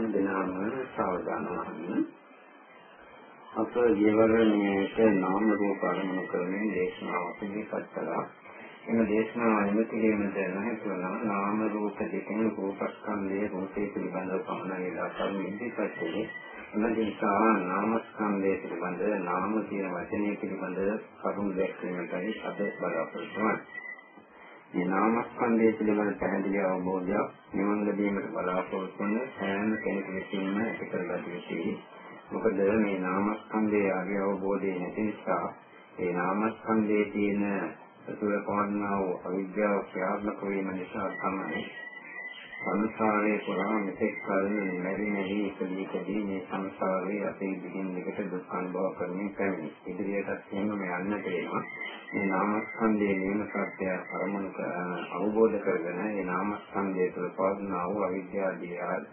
සෑම දිනම සාවධාන වන්න අප ජීවරණයට නාම රූප අරමුණු කරමින් දේශනාවක් ඉදිරිපත් කළා. එම දේශනාව අනුමත කිරීමට නොහැකිවන නාම රූප දෙකෙන් රූපස්කන්ධයේ රූපේ පිළිබඳව පමණයි දාසම් ඉදිරිපත් කළේ. එම නිසා නාමස්කන්ධය පිළිබඳ නාම කියන වචනේ පිළිබඳ කරුණු දැක්වීමටයි අද බලාපොරොත්තු වෙන්නේ. මේ නාමස්කන්ධය පිළිබඳ පැහැදිලි අවබෝධයක් නිවන් ලැබීමට බලාපොරොත්තු වන සෑම කෙනෙකු විසින්ම ඇති කරගත යුතුයි. මොකද මේ නාමස්කන්ධයේ ආර්ය අවබෝධය නැති නිසා ඒ නාමස්කන්ධයේ තියෙන සතුර පවන්නා වූ අවිද්‍යාව ක්‍රියාත්මක වීම නිසා තමයි සංසාරයේ පුරා මෙතෙක් කල මෙරි මෙරි ඉපදීකදී මේ සංසාරයේ අපේ දිගින් දිගට දුක් අනුභව කරමින් පැමිණි. ඉදිරියටත් එහෙම යන්නට වෙනවා. මේ නාමස්කන්ධයේ නියම සත්‍ය අරමුණු අවබෝධ කරගෙන ඒ නාමස්කන්ධය තුළ පවන්නා වූ අවිද්‍යාව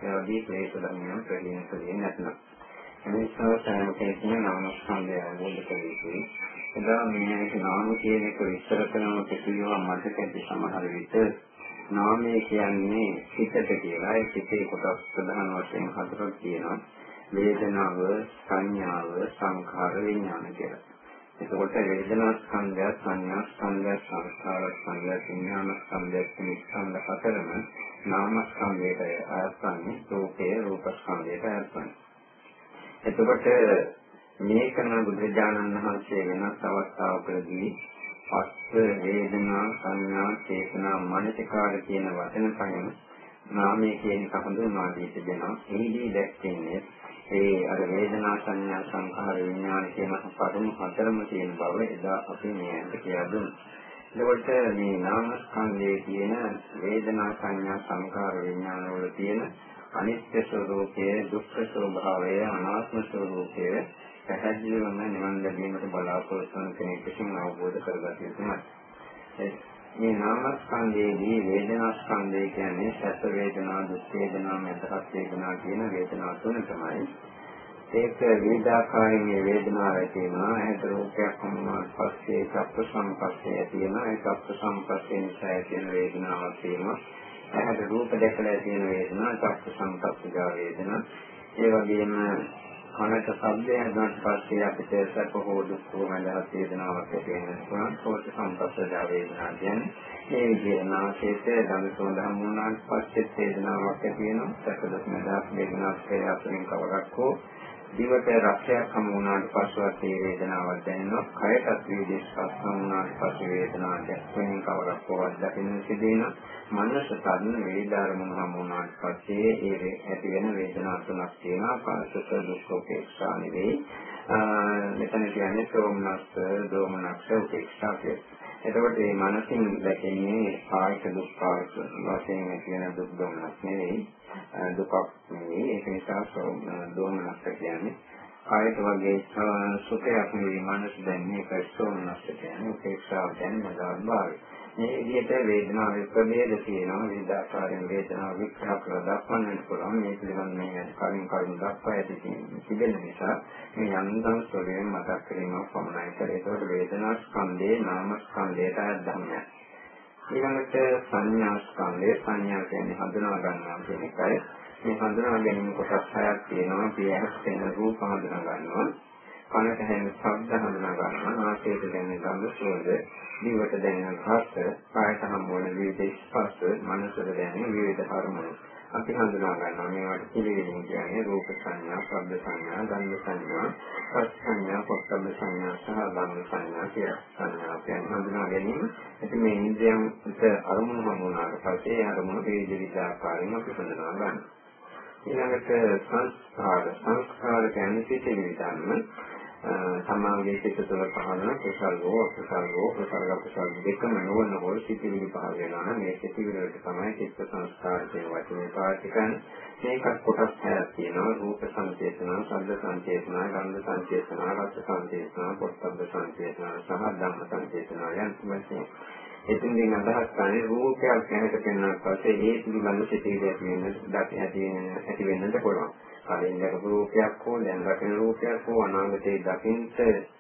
ආදී ක්ලේශ ධර්මයන් ප්‍රහීන කරන්නේ නැත්නම් නිසා සෑම කෙනෙක්ම නාමස්කන්ධය අවබෝධ කර යුතුයි. එදා මේක නාම කියන එක විස්තර කරනකොට කියනවා මතක ඇති සමහර විට නාමය කියන්නේ සිතට කියලා. ඒ සිතේ කොටස් ප්‍රධාන වශයෙන් හතරක් තියෙනවා. වේදනාව, සංඥාව, සංඛාර, විඥාන කියලා. එතකොට වේදනා ස්කන්ධය, සංඥා ස්කන්ධය, සංස්කාර ස්කන්ධය, විඥාන ස්කන්ධය කියන ස්කන්ධ හතරම නාම ස්කන්ධයට අයත්වන්නේ රූපේ රූප ස්කන්ධයට අයත්වන්නේ. එතකොට මේකන බුදුරජාණන් වහන්සේ වෙනස් අවස්ථාවකදී පස්ස වේදනා සංඥා චේතනා මනසිකාර කියන වචන පහෙන් නාමයේ කියන එක හඳුන්වා දී තිබෙනවා. එහිදී දැක්කේ ඒ අර වේදනා සංඥා සංඛාර විඥාන කියන පදම හතරම තියෙන බව එදා අපි මේකට කියලා දුන්නා. එතකොට මේ නාම ස්කන්ධයේ තියෙන වේදනා සංඥා සංඛාර විඥාන වල තියෙන අනිත්‍ය ස්වરૂපයේ දුක්ඛ ස්වභාවය අනාත්ම ස්වરૂපය පැහැදිලිවම නිවන් ලැබීමට බලාපොරොත්තු වන කෙනෙක් විසින් අවබෝධ කරගත යුතුයි. මේ නාමස්කන්ධයේදී වේදනා ස්කන්ධය කියන්නේ සැප වේදනා දුක් වේදනා මතක වේදනා කියන වේදනා තුන තමයි. ඒක විවිධාකාරයෙන් මේ වේදනාව ඇති වෙනවා. ඒකට රූපයක් වුණාට පස්සේ චක්ක සංපස්සේ ඇති වෙනවා. ඒ චක්ක සංපස්සේ නිසා ඇති වෙන වේදනාවක් තියෙනවා. ඇහැට රූප දැකලා තියෙන වේදනා චක්ක සංපස්සජා වේදනා ඒ වගේම කනට ශබ්දය හඳුනාට පස්සේ අපිට සැප හෝ දුක් හෝ මඳහත් වේදනාවක් ඇති වෙනවා සෝත සංපස්සජා වේදනා කියන්නේ. මේ විදිහට නාසයට දම සෝඳ හමුනාට පස්සේ වේදනාවක් ඇති වෙනවා. සැප දුක් මඳහත් වේදනාවක් ඒ අතරින් කවරක් හෝ දිවට රක්ෂයක් හමු වුණාට පස්සෙවත් මේ වේදනාවක් දැනෙනවා. කයටත් වේදේශ හමු වුණාට පස්සේ වේදනාවක් දැක්වෙන කවරක් හෝ අත්දකින්න සිදෙනවා. මනස තදින් වේදාරමුණු හමු වුණාට පස්සේ ඒ ඇති වෙන වේදනා තුනක් තියෙනවා. කාසක දුක් උපේක්ෂා නෙවෙයි. මෙතන කියන්නේ සෝමනස්ස, දෝමනස්ස, උපේක්ෂා කියලා. එතකොට මේ මනසින් දැකන්නේ කායික දුක් කායික වශයෙන් කියන දුක් දුන්නක් නෙවෙයි. දුකක් නෙවෙයි. ඒක නිසා දෝමනස්ස කියන්නේ කායික වගේ සුඛයක් නෙවෙයි. මනස දැන්නේ ඒක සෝමනස්ස කියන්නේ උපේක්ෂාව දැනෙන බව මේ විදිහට වේදනාවේ ප්‍රභේද තියෙනවා විවිධාකාරයෙන් වේදනාව විග්‍රහ කරලා දක්වන්නට පුළුවන් මේ පිළිබඳ මේ කලින් කලින් දක්වා ඇති තිබෙන නිසා මේ යන්තම් ස්වරයෙන් මතක් කිරීමක් පමණයි කරේ. ඒකට වේදනා ස්කන්ධේ නාම ස්කන්ධයට අයත්දන්නේ. ඊළඟට සංඥා ස්කන්ධය සංඥා කියන්නේ හඳුනා ගන්නවා කියන එකයි. මේ හඳුනා ගැනීම කොටස් හයක් තියෙනවා. පියහස් වෙන රූප හඳුනා ගන්නවා. කනට හැෙන ශබ්ද හඳුනා ගන්නවා නාසයට දැනෙන ගඳ සුවඳ දිවට දැනෙන රස කායට හම් වන විවිධ ස්පර්ශ මනසට දැනෙන විවිධ අරමුණු අපි හඳුනා ගන්නවා මේවට පිළිවෙලින් කියන්නේ රූප සංඥා, ශබ්ද සංඥා, ගන්ධ සංඥා, රස සංඥා, පොට්ටබ්බ සංඥා සහ ගන්ධ සංඥා කියලා සංඥා කියන්නේ හඳුනා ගැනීම. ඉතින් මේ ඉන්ද්‍රියන්ට අරමුණු හමුනාට පස්සේ අරමුණු විවිධ ආකාරයෙන් අපි හඳුනා ගන්නවා. ඊළඟට සංස්කාර සංස්කාර කියන්නේ සිතිවිලි ධර්ම සමාගයේ සිත තුළ පහළ කුසල හෝ අකුසල හෝ කුසල අකුසල දෙකම නොවන හෝ සිතිවිලි පහළ වෙනවා නම් මේ සිතිවිලි වලට තමයි චිත්ත සංස්කාර කියන වචනේ පාවිච්චි කරන්නේ. මේකත් කොටස් හයක් තියෙනවා. රූප සංචේතන, ශබ්ද සංචේතන, ගන්ධ සංචේතන, රස සංචේතන, පොට්ටබ්බ සංචේතන සහ ධම්ම සංචේතන යන වශයෙන් එතුන්ගෙන් අදහස් කරන්නේ රූපයක් ගැනට පෙන්වන්නත් පස්සේ ඒ පිළිබඳ සිතිවිලි ඇති වෙන ඇති වෙන්නට පුළුවන්. කලින් දැකපු රූපයක් හෝ දැන් දකින රූපයක් හෝ අනාගතයේ දකින්ට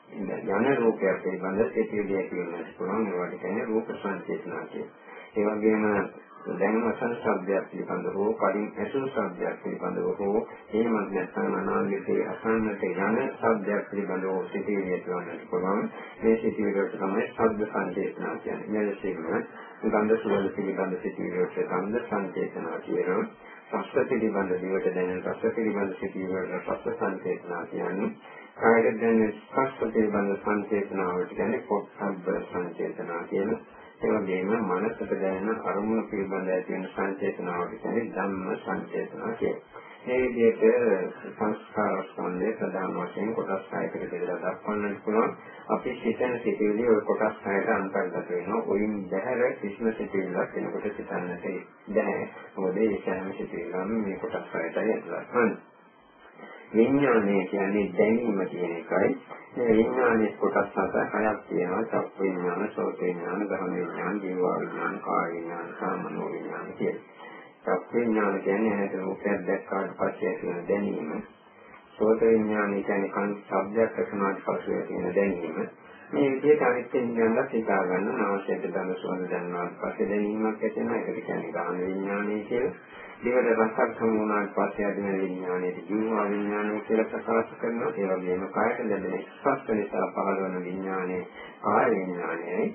යන රූපයක් පිළිබඳ සිතිවිලි ඇති වෙනවා පුළුවන්. ඒවට කියන්නේ රූප සංචේතනා කියලා. ඒ වගේම දැන් වසන ශබ්දයක් පිළිබඳව හෝ කලින් ඇසූ ශබ්දයක් පිළිබඳව හෝ එහෙමත් නැත්නම් අනාගතයේ අසන්නට යන ශබ්දයක් පිළිබඳව සිටිවිලි ඇතිවන්නට පුළුවන්. මේ සිටිවිලට තමයි ශබ්ද සංකේතනා කියන්නේ. මෙලෙසින්ම ගන්ධ සුවඳ පිළිබඳ සිටිවිලට ගන්ධ සංකේතනා කියනවා. රස පිළිබඳ දිවට දැනෙන රස පිළිබඳ සිටිවිලට රස සංකේතනා කියන්නේ කායයට දැනෙන ස්පර්ශ පිළිබඳ සංකේතනාවට කියන්නේ පොට්ටබ්බ සංකේතනා කියන ඒ වගේම මනසට දැනෙන අරමුණු පිළිබඳ ඇති වෙන සංචේතනාවට කියන්නේ ධම්ම සංචේතනා කියනවා. මේ විදිහට සංස්කාර ස්කන්ධය ප්‍රධාන වශයෙන් කොටස් හයකට බෙදලා දක්වන්නට පුළුවන්. අපි සිතන සිතිවිලි ওই කොටස් හයට අන්තර්ගත වෙනවා. ඔයින් බැහැර කිසිම සිතිවිල්ලක් වෙනකොට සිතන්නට බැහැ. මොකද ඒ සෑම සිතිවිල්ලම මේ කොටස් හයටයි ඇතුළත් වෙන්නේ. විඥානය කියන්නේ දැනීම කියන එකයි. මේ විඥානයේ කොටස් හත හයක් තියෙනවා. චක්ක විඥාන, සෝත විඥාන, ගහන විඥාන, ජීව විඥාන, කාය විඥාන, සාමනෝ විඥාන කියලා. චක්ක විඥාන කියන්නේ ඇහැට රූපයක් දැක්කාට පස්සේ ඇති වෙන දැනීම. සෝත විඥාන කියන්නේ කන් ශබ්දයක් අසනාට පස්සේ ඇති වෙන දැනීම. මේ විදිහට අනිත් විඥානත් හිතා ගන්න අවශ්‍යද ධන සුවඳ දැනනවාට පස්සේ දැනීමක් ඇති වෙනවා. ඒකට කියන්නේ ගාන විඥානය කියලා. දෙවන රසක් හමු වුණාට පස්සේ අදින විඥානයේ ජීවා විඥානය කියලා ප්‍රකාශ කරනවා. ඒ වගේම කායට ලැබෙන ස්පර්ශ නිසා පහළ වන විඥානයේ කාය විඥානයයි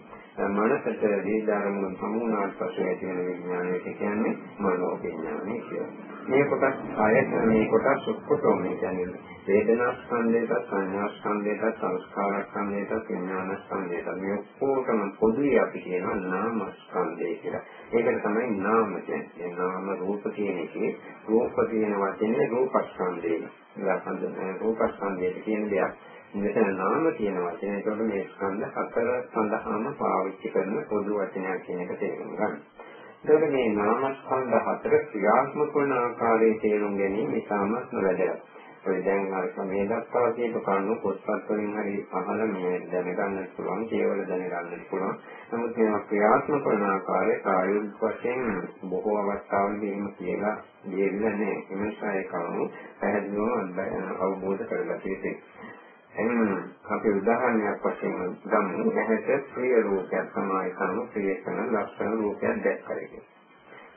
මනසට දීදාරමුණු හමු වුණාට පස්සේ ඇති වෙන විඥානයට කියන්නේ මනෝ විඥානය කියලා. මේ කොටස් ආයත මේ කොටස් ඔක්කොම කියන්නේ වේදනා ස්කන්ධයට සංඥා ස්කන්ධයට සංස්කාර ස්කන්ධයට විඥාන ස්කන්ධයට මේ ඔක්කොටම පොදුයි අපි කියනවා නාම ස්කන්ධය කියලා. ඒකට තමයි නාම කියන්නේ. නාම රූප කියන එකේ රූප කියන වචනේ රූපස්කන්ධය. රූපස්කන්ධය කියන දෙයක්. මෙතන නාම කියන වචනේ ඒකට මේ ස්කන්ධ හතර සඳහාම පාවිච්චි කරන පොදු වචනයක් කියන එක තේරුම් ගන්න. එතකොට මේ නාමස්කන්ධ හතර ක්‍රියාත්මක වන ආකාරයේ තේරුම් ගැනීම ඉතාමත් වැදගත්. ඔය දැන් අර මේ දක්වා කියපු කරුණු පොත්පත් වලින් හරි අහලා මේ දැනගන්න පුළුවන්, කේවල දැනගන්න පුළුවන්. නමුත් මේවා ක්‍රියාත්මක කරන ආකාරය කායික වශයෙන් බොහෝ අවස්ථාවලදී එහෙම කියලා දෙන්නේ නැහැ. ඒ නිසා ඒ කරුණු පැහැදිලිව අවබෝධ කරගත යුතුයි. එනම් අපි උදාහරණයක් වශයෙන් ගමු. ඇහැට ප්‍රිය රූපයක් සමාය කරන ප්‍රිය කරන ලක්ෂණ රූපයක් දැක්කරගෙන.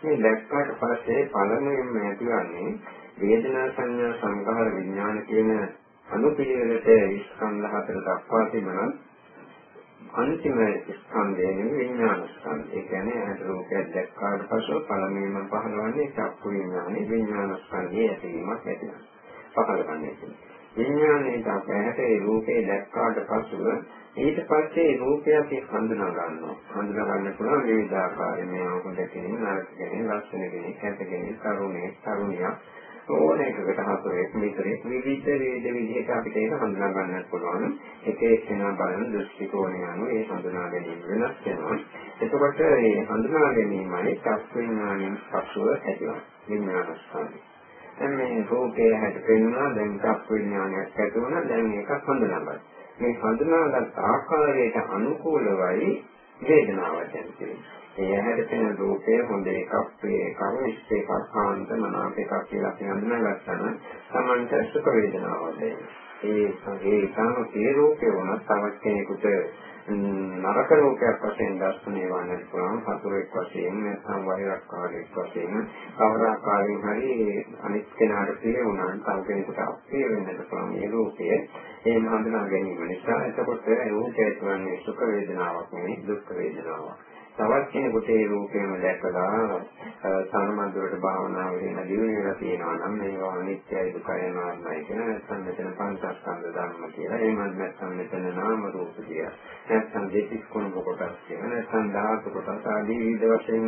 මේ දැක්කාට පස්සේ පළමුවෙන්ම ඇතිවන්නේ වේදනා සංඥා සංඛාර විඥාන කියන අනුපිළිවෙලට ස්කන්ධ හතර දක්වා තිබෙනවා. අන්තිම ස්කන්ධය නෙවෙයි විඥාන ස්කන්ධය. ඒ කියන්නේ ඇට රූපයක් දැක්කාට පසු පළමුවෙන්ම පහළවන්නේ චක්කු විඥානේ විඥාන ස්කන්ධයේ ඇතිවීමක් ඇතිවෙනවා. පහළවන්නේ. විඥානයේ අපහැට ඒ රූපේ දැක්කාට පසුව ඊට පස්සේ රූපය අපි හඳුනා ගන්නවා. හඳුනා ගන්න පුළුවන් විවිධ ආකාරයෙන් මේ හොඳ කෙනෙක්, නරක කෙනෙක්, ලක්ෂණ කෙනෙක්, කැත කෙනෙක්, තරුණයෙක්, තරුණියක් ඕන එකකට හතරෙක් මෙතරේ විවිධ වේද විදිහට අපිට ඒක හඳුනා ගන්නත් පුළුවන්. එක එක්කෙනා බලන දෘෂ්ටි කෝණය අනුව ඒ හඳුනා ගැනීම වෙනස් වෙනවා. එතකොට මේ හඳුනා ගැනීමයි චක්ක විඥානයෙන් පසුව ඇතිවන විඥාන ස්කන්ධය. දැන් මේ රූපේ හැට පෙන්වනවා දැන් චක්ක විඥානයක් ඇති වුණා දැන් ඒක හඳුනා ගන්න. මේ හඳුනාගත් ආකාරයට අනුකූලවයි වේදනාවක් ඇති ඒ ඇහැට පෙනෙන රූපය හොඳ එකක්, ප්‍රිය එකක්, ඉෂ්ට එකක්, කාන්ත මනාප එකක් කියලා අපි හඳුනාගත්තා නම් Tamanta සුඛ වේදනාවක් දැනෙනවා. ඒ ඒ ඉතාම ප්‍රිය රූපේ වුණත් තවත් කෙනෙකුට නරක රූපයක් වශයෙන් දර්ශනය වන්නට පුළුවන්. හතුරෙක් වශයෙන් නැත්නම් වෛරක්කාරයෙක් වශයෙන් කවර ආකාරයෙන් හරි අනිත් කෙනාට ප්‍රිය වුණා නම් තව කෙනෙකුට අප්‍රිය වෙන්නට පුළුවන් මේ රූපය ඒ හඳුනා ගැනීම නිසා එතකොට රූපය කියන්නේ සුඛ වේදනාවක් නෙවෙයි දුක් වේදනාවක්. තවත් කෙනෙකුට ඒ රූපේම දැකලා සාමාන්‍යවට භාවනාව වෙන දිනුනෙලා තියෙනවා නම් මේවා අනිත්‍යයි දුකයි අනාත්මයි කියන නැත්නම් මෙතන පංචස්කන්ධ ධර්ම කියලා. එහෙමත් නැත්නම් මෙතන නාම රූප කියලා. නැත්නම් දෙතිස් කුණ කොටස් කියලා. නැත්නම් ධාතු කොටස් ආදී විවිධ වශයෙන්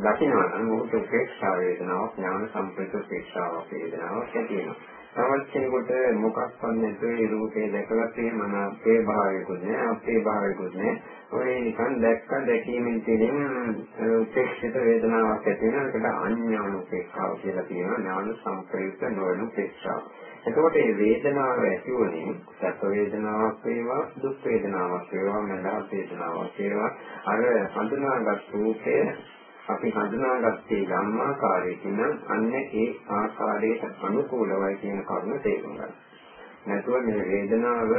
දකිනවා නම් මොකද උපේක්ෂා වේදනාවක් ඥාන සම්ප්‍රේත උපේක්ෂාවක් වේදනාවක් ඇති වෙනවා. තවත් කෙනෙකුට මොකක්වත් නැතුව ඒ රූපේ දැකලා තේමන අපේ භාවයකුත් නෑ අපේ භාවයකුත් නෑ ඔය නිකන් දැක්ක දැකීමෙන් තියෙන උපේක්ෂිත වේදනාවක් ඇති වෙන එකට අඥාන උපේක්ෂාව කියලා කියනවා. ඥාන සංප්‍රයුක්ත නොවන උපේක්ෂාව. එතකොට මේ වේදනාව ඇති වුණේ සැප වේදනාවක් වේවා දුක් වේදනාවක් වේවා මඳ වේදනාවක් වේවා. අර හඳුනාගත් රූපය අපි හඳුනාගත්තේ ධම්මාකාරයකින් නම් අන්න ඒ ආකාරයට අනුකූලවයි කියන කරුණ තේරුම් ගන්න. නැතුව මේ වේදනාව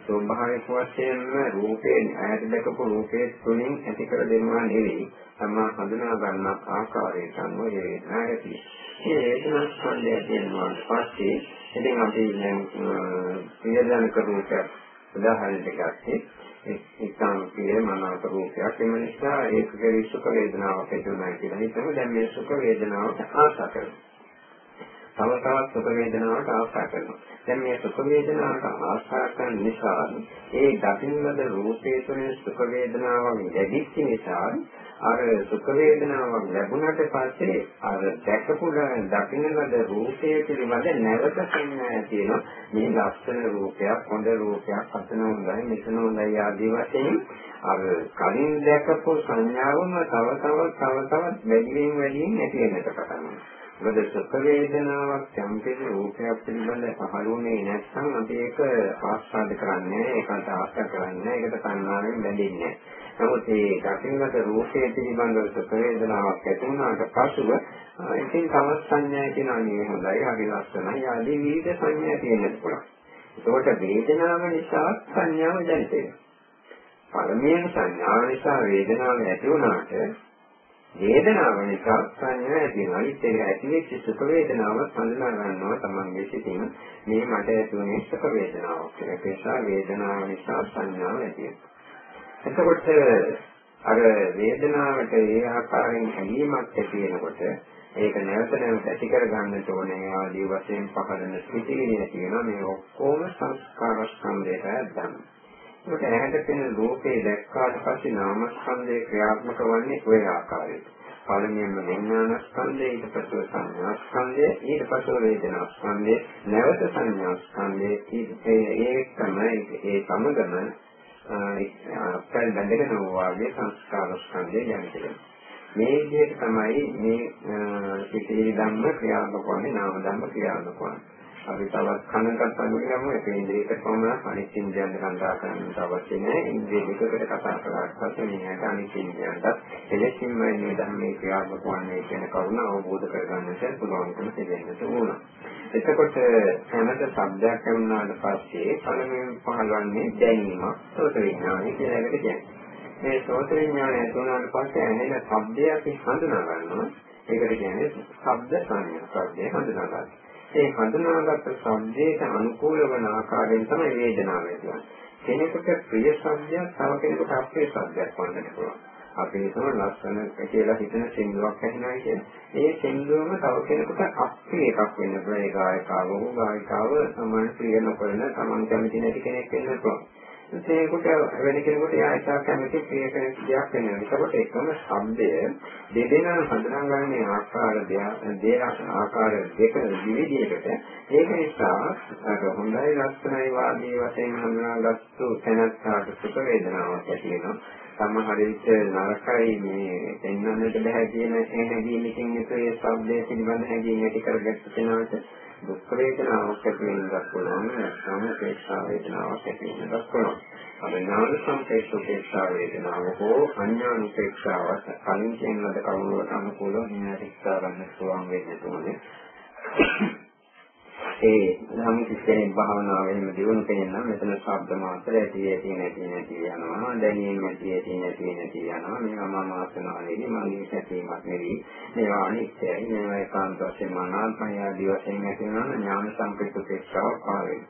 ස්වභාවික වශයෙන්ම රූපේ ඇහැට දැකපු රූපේ තුලින් ඇති කර දෙනවා නෙවෙයි. තමා හඳුනා ගන්න ආකාරයට අනුව ඒ වේදනාව ඇති. මේ වේදනා ස්කන්ධය කියනවා පස්සේ ඉතින් අපි දැන් ප්‍රියජනක රූපයක් උදාහරණයක් ගත්තේ ඒකම කියේ මනාප රූපයක් එම නිසා ඒක කෙරෙහි සුඛ වේදනාවක් ඇති වෙනවා කියලා හිතමු දැන් මේ සුඛ වේදනාවට ආශා කරනවා තව තවත් සුඛ වේදනාවට ආශා කරනවා. දැන් මේ සුඛ වේදනාවට ආශා කරන නිසා ඒ දකින්නද රූපේ තුළ සුඛ වේදනාවක් ලැබිච්ච නිසා අර සුඛ වේදනාවක් ලැබුණට පස්සේ අර දැකපු දකින්නද රූපයේ පිළිබඳ නැවත සංඥා තියෙනවා. මේ ලක්ෂණ රූපයක් හොඳ රූපයක් අතන හොඳයි මෙතන හොඳයි ආදී වශයෙන් අර කලින් දැකපු සංඥාවම තව තව තව තවත් වැඩියෙන් වැඩියෙන් ඇති වෙනට පටන් ගන්නවා. මොකද සුඛ වේදනාවක් යම්කිසි රූපයක් පිළිබඳ පහළුනේ නැත්නම් අපි ඒක ආස්වාද කරන්නේ ඒකට ආස්වාද කරන්නේ ඒකට කන්නාවෙන් බැඳින්නේ නමුත් මේ දකින්නට රූපයේ පිළිබඳව සුඛ වේදනාවක් ඇති වුණාට පසුව ඉතින් තවත් සංඥා කියනවා නේ හොඳයි හරි ලස්සනයි ආදී විවිධ සංඥා තියෙන්න පුළුවන්. ඒකට වේදනාව නිසා සංඥාව දැනිට පළමුවෙන් සංඥාව නිසා වේදනාව ඇති වුණාට වේදනාව නිසා සංඥා ඇති වෙනවා. ඒක ඇතිවෙච්ච සුඛ වේදනාව හඳුනා ගන්නවා තමන්ගේ සිතින් මේ මට ඇති වුණේ සුඛ වේදනාවක්. ඒක නිසා වේදනාව නිසා සංඥාව ඇති වෙනවා. එතකොට අර වේදනාවට ඒ ආකාරයෙන් හැඟීමක් ඇති වෙනකොට ඒක නැවත නැවත ඇති කර ගන්නට ඕනේ ආදී වශයෙන් පහළන සිටිනේ තියෙනවා මේ ඔක්කොම සංස්කාර ස්කන්ධයට ඇද්දන්න. ඒකට ඇහැට පෙනෙන රූපේ දැක්කාට පස්සේ නාමස්කන්ධේ ක්‍රියාත්මක වන්නේ ඔය ආකාරයට. පළමුවෙන්ම විඥාන ස්කන්ධය ඊට පස්ව සංඥා ස්කන්ධය ඊට පස්ව වේදනා ස්කන්ධය නැවත සංඥා ස්කන්ධය ඒ තමයි ඒ සමගම අපල් බැඳගෙන වාගේ සංස්කාර ස්කන්ධය යන්නේ. මේ විදිහට තමයි මේ සිතේ ධම්ම ක්‍රියාත්මක වන්නේ නාම ධම්ම ක්‍රියාත්මක වන්නේ. අපි තවත් කනකට අනුගමු ඒ ඉන්ද්‍රියක කොමන අනිත් ඉන්ද්‍රියන් කන්දා කරන්න අවශ්‍ය නැහැ. ඉන්ද්‍රිය දෙකකට කතා කරාට පස්සේ මේකට අනිත් ඉන්ද්‍රියන්ට එලෙසින්ම මේ ධර්මයේ ක්‍රියාත්මක වන්නේ කියන කරුණ අවබෝධ කරගන්නට පුළුවන්කම තිබෙන්නට ඕන. එතකොට හැමත શબ્දයක් වුණාට පස්සේ පළමුවෙන් පහළවන්නේ දැනීමක් සෝත විඥානය කියලා එකට කියන්නේ. මේ සෝත විඥානය ඇතුණාට පස්සේ ඇහෙන ශබ්දය අපි හඳුනා ගන්නවා. ඒකට කියන්නේ ශබ්ද සංඥා. ශබ්දය හඳුනා ගන්නවා. ඒ හඳුනාගත් ශබ්දයට අනුකූල වන ආකාරයෙන් තමයි වේදනාව ඇතිවන්නේ. කෙනෙකුට ප්‍රිය ශබ්දයක් තව කෙනෙකුට අප්‍රිය ශබ්දයක් වන්නට පුළුවන්. අපි හිතමු ලස්සන කියලා හිතන සින්දුවක් ඇහෙනවා කියන්නේ. ඒ සින්දුවම තව කෙනෙකුට අප්‍රිය එකක් වෙන්න පුළුවන්. ඒ ගායකාව හෝ ගායිකාව සමාන ප්‍රිය නොකරන තමන් කැමති නැති කෙනෙක් වෙන්න පුළුවන්. ඒකට වෙන කෙනෙකුට යා එක කැමති ප්‍රිය කෙනෙක් දෙයක් වෙනවා. ඒකට එකම ශබ්දය දෙදෙනා හඳුනාගන්නේ ආකාර දෙක ආකාර දෙක විවිධයකට. ඒක නිසා අර හොඳයි ලස්සනයි වාදී වශයෙන් හඳුනාගත්තු තැනට සුඛ වේදනාවක් ඇති වෙනවා. සමහර විට නරකයි මේ දෙන්නන්නට බෑ කියන ඒ හැඟීමකින් යුතු ඒ ශබ්දයේ පිළිබඳ හැඟීම් ඇති කරගත්ත කෙනාට දුක් වේදනාවක් ඇති වෙනවක් පුළුවන් නැත්නම් උපේක්ෂා වේදනාවක් ඇති වෙනවක් පුළුවන්. අර ඥාන සංකේත උපේක්ෂා වේදනාව හෝ අඥාන උපේක්ෂාව කලින් කියන ලද කරුණකට අනුකූලව හිනාරිස්සා ගන්න පුළුවන් වෙන්න ඕනේ. ඒ නම් කිසිම භාවනාවෙම දියුණු කෙනා මෙතන ශබ්ද මාත්‍ර ඇති ඇති නැති නැති යනවා. දැනීම ඇති ඇති නැති නැති යනවා. මේවා මම ආසනාවේදී මගේ සැපීමක් නෙවෙයි. මේවා අනිත්‍යයි. මේවා ඒකාන්ත වශයෙන් අනාත්මයි ආදී වශයෙන් ඇති වෙනවා ඥාන සංකේතෝපේක්ෂාව පාවෙයි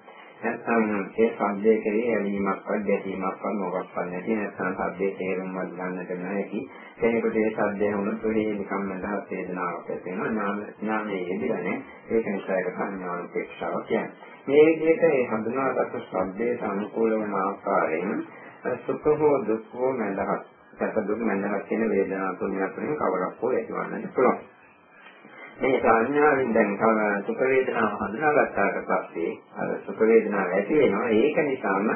නැත්නම් ඒ සබ්දයේ කෙරේ ඇලීමක්වත් ගැටීමක්වත් මොකක්වත් නැති. නැත්නම් සබ්දයේ තේරුම්වත් ගන්නට නැති කෙනෙකුට ඒ සබ්දය වුණොත් ඔය නිකම්ම දහස් වේදනාවක් ඇති වෙනවා. ඥාන ඥානයේ යෙදෙන්නේ ඒක නිසා ඒක සංඥාන උපේක්ෂාව කියන්නේ. මේ විදිහට ඒ හඳුනාගත් සබ්දයට අනුකූල වන ආකාරයෙන් සුඛ හෝ දුක් හෝ නැදහත් සැප දුක් නැදහත් කියන වේදනා තුනක් වෙන කවරක් හෝ ඇතිවන්නට පුළුවන්. මේ සංඥාවෙන් දැන් සුඛ වේදනාව හඳුනාගත්තාට පස්සේ අර සුඛ වේදනාව ඇති වෙනවා. ඒක නිසාම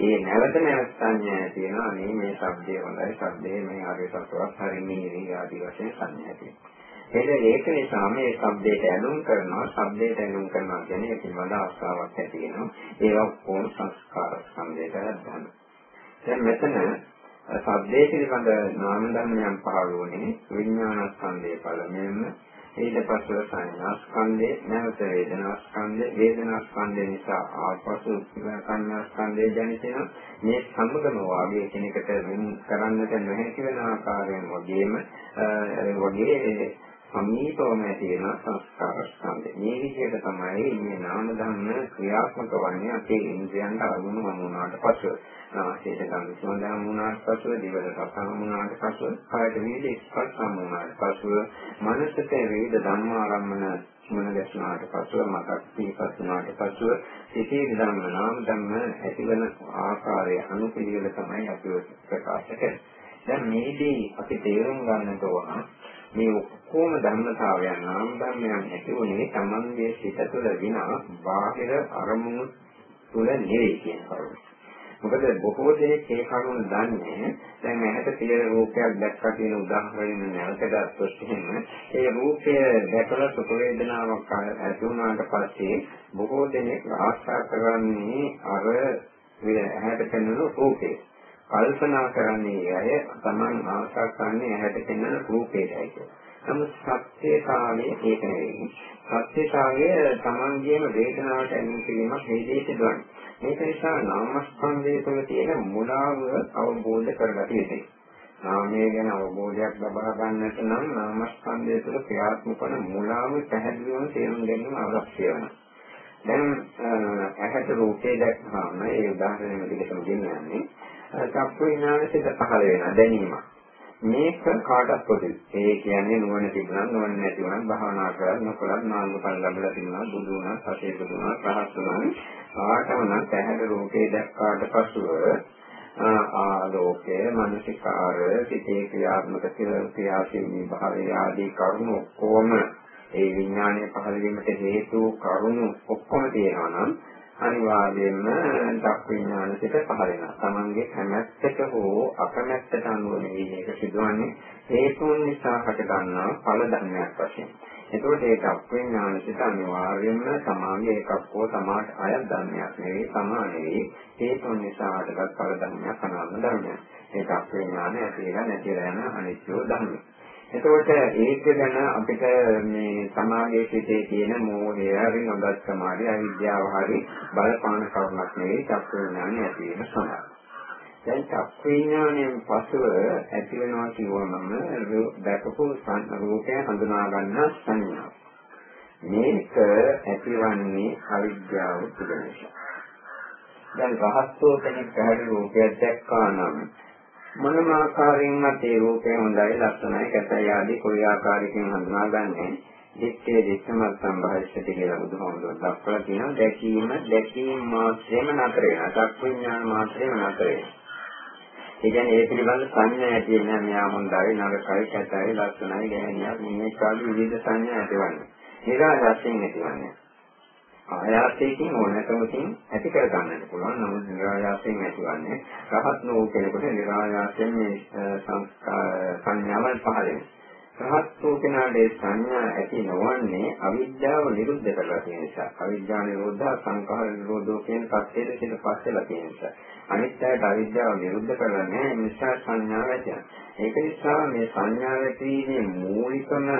ඒ නැවත නැවත සංඥා තියෙනවා. මේ මේ ශබ්දය හොඳයි ශබ්දේ මේ ආගේ සතුවක් හරින්නේ නෙවෙයි ආදී වශයෙන් සංඥා තියෙනවා. එද ඒක නිසා මේ ශබ්දයට ඇලුම් කරනවා. ශබ්දයට ඇලුම් කරනවා කියන්නේ පිළිබඳ අවස්ථාවක් ඇති වෙනවා. ඒවා කොහොම සංස්කාර ස්කන්ධයට ගන්නවා දැන් මෙතන ශබ්දයේ පිළිබඳ නාම ධර්මයන් පහළ වුණේ විඥාන ස්කන්ධයේ පළමුවෙන්ම ඊට පස්ව සංඥා ස්කන්ධේ නැවත වේදනා ස්කන්ධේ වේදනා ස්කන්ධේ නිසා ආපසු සංඥා ස්කන්ධේ ජනිතන මේ සම්බුදම වාගේ කෙනෙකුට වෙන කරන්නට නොහැකි වෙන ආකාරයෙන් වගේම වගේ සමීපවම තියෙන සංස්කාර ස්කන්ධය. මේ විදිහට තමයි මේ නාම ධර්ම ක්‍රියාත්මක වන්නේ අපේ ඉන්ද්‍රයන්ට අරමුණු වුණාට පසු. නාසයට ගඳ සුවඳ වුණාට පසු, දිවට රස වුණාට පසු, කායට විවිධ ස්පර්ශ වුණාට පසු, මනසට විවිධ ධර්මාරම්මන මුණ ගැසුණාට පසු, මතක් දීපත් වුණාට පසු, සිතේ ධර්ම නාම ධර්ම ඇතිවන ආකාරය අනුපිළිවෙල තමයි අපි ප්‍රකාශ කරන්නේ. දැන් මේදී අපි තේරුම් ගන්නට ඕන මේ ඔක්කොම ධර්මතාවයන් නාම ධර්මයන් ඇති වුණේ Tamange සිත තුළ විනා බාහිර අරමුණු තුළ නෙවෙයි කියන කරුණ. මොකද බොහෝ දෙනෙක් ඒ කරුණ දන්නේ දැන් ඇහැට තියෙන රූපයක් දැක්කා කියන උදාහරණයක් නැවත ගත්තොත් එහෙම ඒ රූපය දැකලා සුඛ වේදනාවක් ඇති වුණාට පස්සේ බොහෝ දෙනෙක් ආශා කරන්නේ අර ඇහැට පෙනෙන රූපේ. කල්පනා කරන්නේ අය Taman ආශා කරන්නේ ඇහැට පෙනෙන රූපේටයි කියලා. නමුත් සත්‍යතාවයේ ඒක නෙවෙයි. සත්‍යතාවය Tamanගේම වේදනාවට ඇලෙන කිරීමක් හේදී සිදුවන්නේ. මේක නිසා නාමස්කන්ධය තුළ තියෙන මුලාව අවබෝධ කරගත යුතුයි. නාමය ගැන අවබෝධයක් ලබා ගන්නට නම් නාමස්කන්ධය තුළ ක්‍රියාත්මක වන මුලාව පැහැදිලිවම තේරුම් ගැනීම අවශ්‍ය වෙනවා. දැන් ඇහැට රූපේ දැක්කම ඒ උදාහරණය විදිහටම ගෙනියන්නේ චක්කු විඥානසිත පහළ වෙන දැනීමක්. මේක කාටත් පොදුයි. ඒ කියන්නේ නුවණ තිබුණා නුවණ නැති වුණා භාවනා කරලා නොකලත් නාමපල් ලැබලා තිබුණා බුදු වුණා සතේ බුදුනා රහත් වුණා කාටම නම් පැහැදිලි රූපේ දැක්කාට පසුව ආලෝකය මනසිකාර සිතේ ක්‍රියාත්මක ක්‍රියාශීලී භාවය ආදී කරුණු ඔක්කොම ඒ විඥානයේ පහළ වීමට හේතු කරුණු ඔක්කොම තියෙනවා නම් අනිවාර්යයෙන්ම දක් විඥානසිත පහළ වෙනවා. Tamange කැමැත්තට හෝ අකමැත්තට අනුව නෙවෙයි මේක සිදුවන්නේ හේතුන් නිසා හටගන්නා ඵල ධර්මයක් වශයෙන්. එතකොට ඒ දක් විඥානසිත අනිවාර්යයෙන්ම සමාගයේ එකක් හෝ සමාට අයත් ධර්මයක් නෙවෙයි සමා නෙවෙයි හේතුන් නිසා හටගත් ඵල ධර්මයක් අනාත්ම ධර්මයක්. ඒ දක් විඥානය ඇතිලා නැතිලා යන අනිත්‍ය ධර්මයක්. එතකොට ඒක ගැන අපිට මේ සමාජයේ සිටේ තියෙන මෝහය හරි නොදත්කම හරි අවිද්‍යාව හරි බලපාන කරුණක් නෙවෙයි චක්කවිඥානය ඇති වෙන සඳහා. දැන් චක්කවිඥානයෙන් පසුව ඇති වෙනවා කියවමම දැකපු රූපය හඳුනා ගන්න සංඥාව. මේක ඇතිවන්නේ අවිද්‍යාව තුළ නිසා. දැන් රහස්ෝ කෙනෙක් පැහැදිලි රූපයක් දැක්කා නම් මොනම ආකාරයෙන්වත් ඒ රූපය හොඳයි ලස්සනයි කැතයි ආදී කොයි ආකාරයකින් හඳුනාගන්නේ දිත්තේ දිස්සමත් සම්භාෂිත කියලා බුදුහාමුදුරුවෝ දක්වලා තියෙනවා. දැකීම දැකීම මාත්‍රෙම නතර වෙනවා. චක්කු විඥාන මාත්‍රෙම නතර වෙනවා. ඒ කියන්නේ ඒ පිළිබඳ සංඥා ඇති වෙන මෙයා හොඳයි නරකයි කැතයි ලස්සනයි ගැහණියක් මේ කාලේ විවිධ සංඥා ඇතිවන්නේ. නිරාශයෙන් ඇතිවන්නේ. ආයාසයෙන් ඕනකමකින් ඇති කර ගන්නට පුළුවන්. නමුත් නිරායාසයෙන් ඇතිවන්නේ රහත් නෝ කෙනෙකුට නිරායාසයෙන් මේ සංඥාවල් පහළ වෙනවා. රහත් වූ කෙනාට සංඥා ඇති නොවන්නේ අවිද්‍යාව නිරුද්ධ කරලා තියෙන නිසා. අවිද්‍යාව නිරෝධා සංඛාර නිරෝධෝ කියන පස්සේ දෙක පස්සෙලා තියෙන නිසා. අනිත්‍යයට අවිද්‍යාව නිරුද්ධ කරලා නැහැ. ඒ නිසා සංඥාව ඇති ඒක නිසා මේ සංඥාව ඇතිවීමේ මූලිකම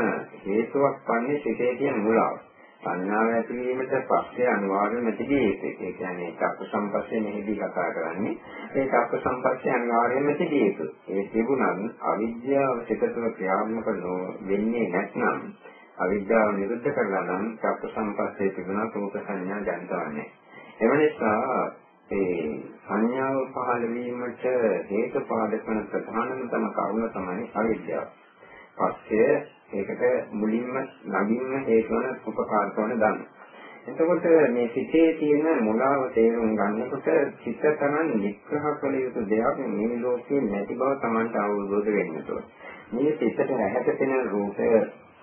හේතුවක් වන්නේ සිතේ තියෙන මුලාව. සංඥාව ඇතිවීමට පස්සේ අනිවාර්යයෙන්ම තිබිය යුතුයි. ඒ කියන්නේ චක්ක සම්පස්සේ මෙහිදී කතා කරන්නේ ඒ චක්ක සම්පස්සේ අනිවාර්යයෙන්ම තිබිය යුතුයි. ඒ තිබුණත් අවිද්‍යාව සිතතුල ක්‍රියාත්මක වෙන්නේ නැත්නම් අවිද්‍යාව නිරුද්ධ කරලා නම් චක්ක සම්පස්සේ තිබුණා රූප සංඥා ජනිතවන්නේ. එව නිසා ඒ සංඥාව පහළ වීමට හේතු පාදක වන ප්‍රධානම තම කරුණ තමයි අවිද්‍යාව. පස්සේ ඒකට මුලින්ම ළඟින්ම හේතු වන උපකාරක වන ධර්ම. එතකොට මේ සිතේ තියෙන මුලාව තේරුම් ගන්නකොට සිත තරම් නිග්‍රහ කළ යුතු දෙයක් මේ ලෝකේ නැති බව Tamanට අවබෝධ වෙන්න ඕනේ. මේ සිතට ඇහැට පෙනෙන රූපය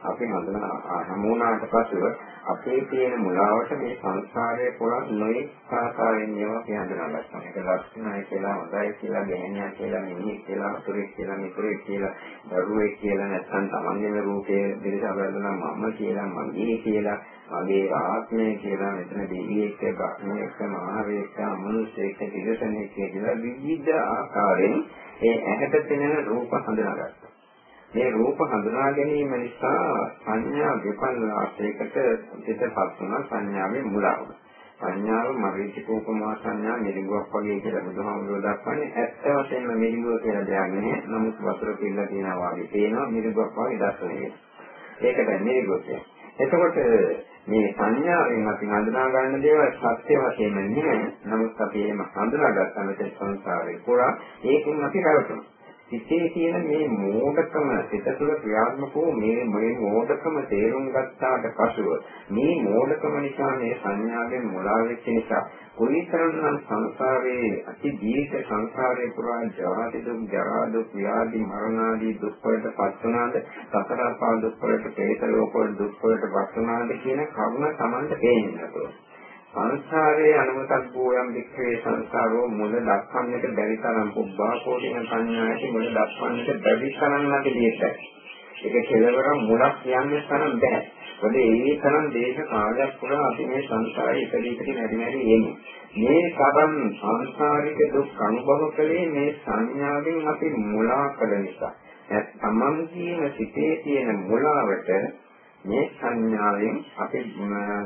අපි හඳුනා හමුණාට පසුව අපේ තියෙන මුලාවට මේ සංසාරයේ පොළොස් නොයෙක් ආකාරයෙන් ඒවා අපි හඳුනාගත්තා. ඒක ලක්ෂණයි කියලා, හොඳයි කියලා, ගැහණියක් කියලා, මිනිහෙක් කියලා, අතුරෙක් කියලා, මිතුරෙක් කියලා, දරුවෙක් කියලා නැත්නම් තමන්ගේම රූපයේ දිලසබලන මම කියලා, මගේ කියලා, මගේ ආත්මය කියලා, මෙතන දෙවියෙක්, ගාමියෙක්, මහාවේක්, අමනුෂ්‍යෙක්, තිරසනෙක් කියලා විවිධ ආකාරයෙන් ඒ ඇහැට පෙනෙන රූප හඳුනාගත්තා. මේ රූප හඳුනා ගැනීම නිසා සංඥා විපල්ලාසයකට පිටපත් වුණා සංඥාවේ මුලාව. සංඥාව මරීචික උපමා සංඥා මිරිඟුවක් වගේ කියලා බුදුහාමුදුරුවෝ දක්වන්නේ ඇත්ත වශයෙන්ම මිරිඟුව කියලා දෙයක් නෑ. නමුත් වතුර පිළිලා තියෙනවා වගේ පේනවා මිරිඟුවක් වගේ දර්ශනය. ඒකට මිරිඟුව කියන්නේ. එතකොට මේ සංඥාවෙන් අපි හඳුනා ගන්න දේවල් සත්‍ය වශයෙන්ම නෙමෙයි. නමුත් අපි එහෙම හඳුනාගත්තා මෙතන සංසාරේ පුරා ඒකෙන් අපි රැවටෙනවා. සිතේ තියෙන මේ මෝඩකම සිත තුළ ක්‍රියාත්මක වූ මේ මේ මෝඩකම තේරුම් ගත්තාට පසුව මේ මෝඩකම නිසා මේ සංඥාවෙන් මුලා වෙච්ච නිසා කොයිතරම්නම් සංසාරයේ අති දීර්ඝ සංසාරයේ පුරා ජාති දුක් ජරා දුක් ව්‍යාධි මරණ ආදී දුක් වලට පත් වුණාද? සතර අපා දුක් වලට ප්‍රේත ලෝක වල දුක් වලට පත් වුණාද කියන කරුණ Tamanට තේරෙන්නට සංසාරයේ අනුමතක් වූයම් වික්‍රේ සංසාරෝ මුල දක්වන්නට බැරි තරම් පුබ්බා කෝටින සංඥාටි මුල දක්වන්නට බැරි තරම් නැති දෙයක්. ඒක කෙලවර මුලක් කියන්නේ තරම් බෑ. මොකද ඒ තරම් දේශ කාලයක් පුරා අපි මේ සංසාරේ ඉපදී ඉපදී නැති නැති එන්නේ. මේ තරම් සංසාරික දුක් අනුභව කළේ මේ සංඥාවෙන් අපි මුලා කළ නිසා. තමන් කියන සිතේ තියෙන මුලාවට මේ සංඥාවෙන් අපි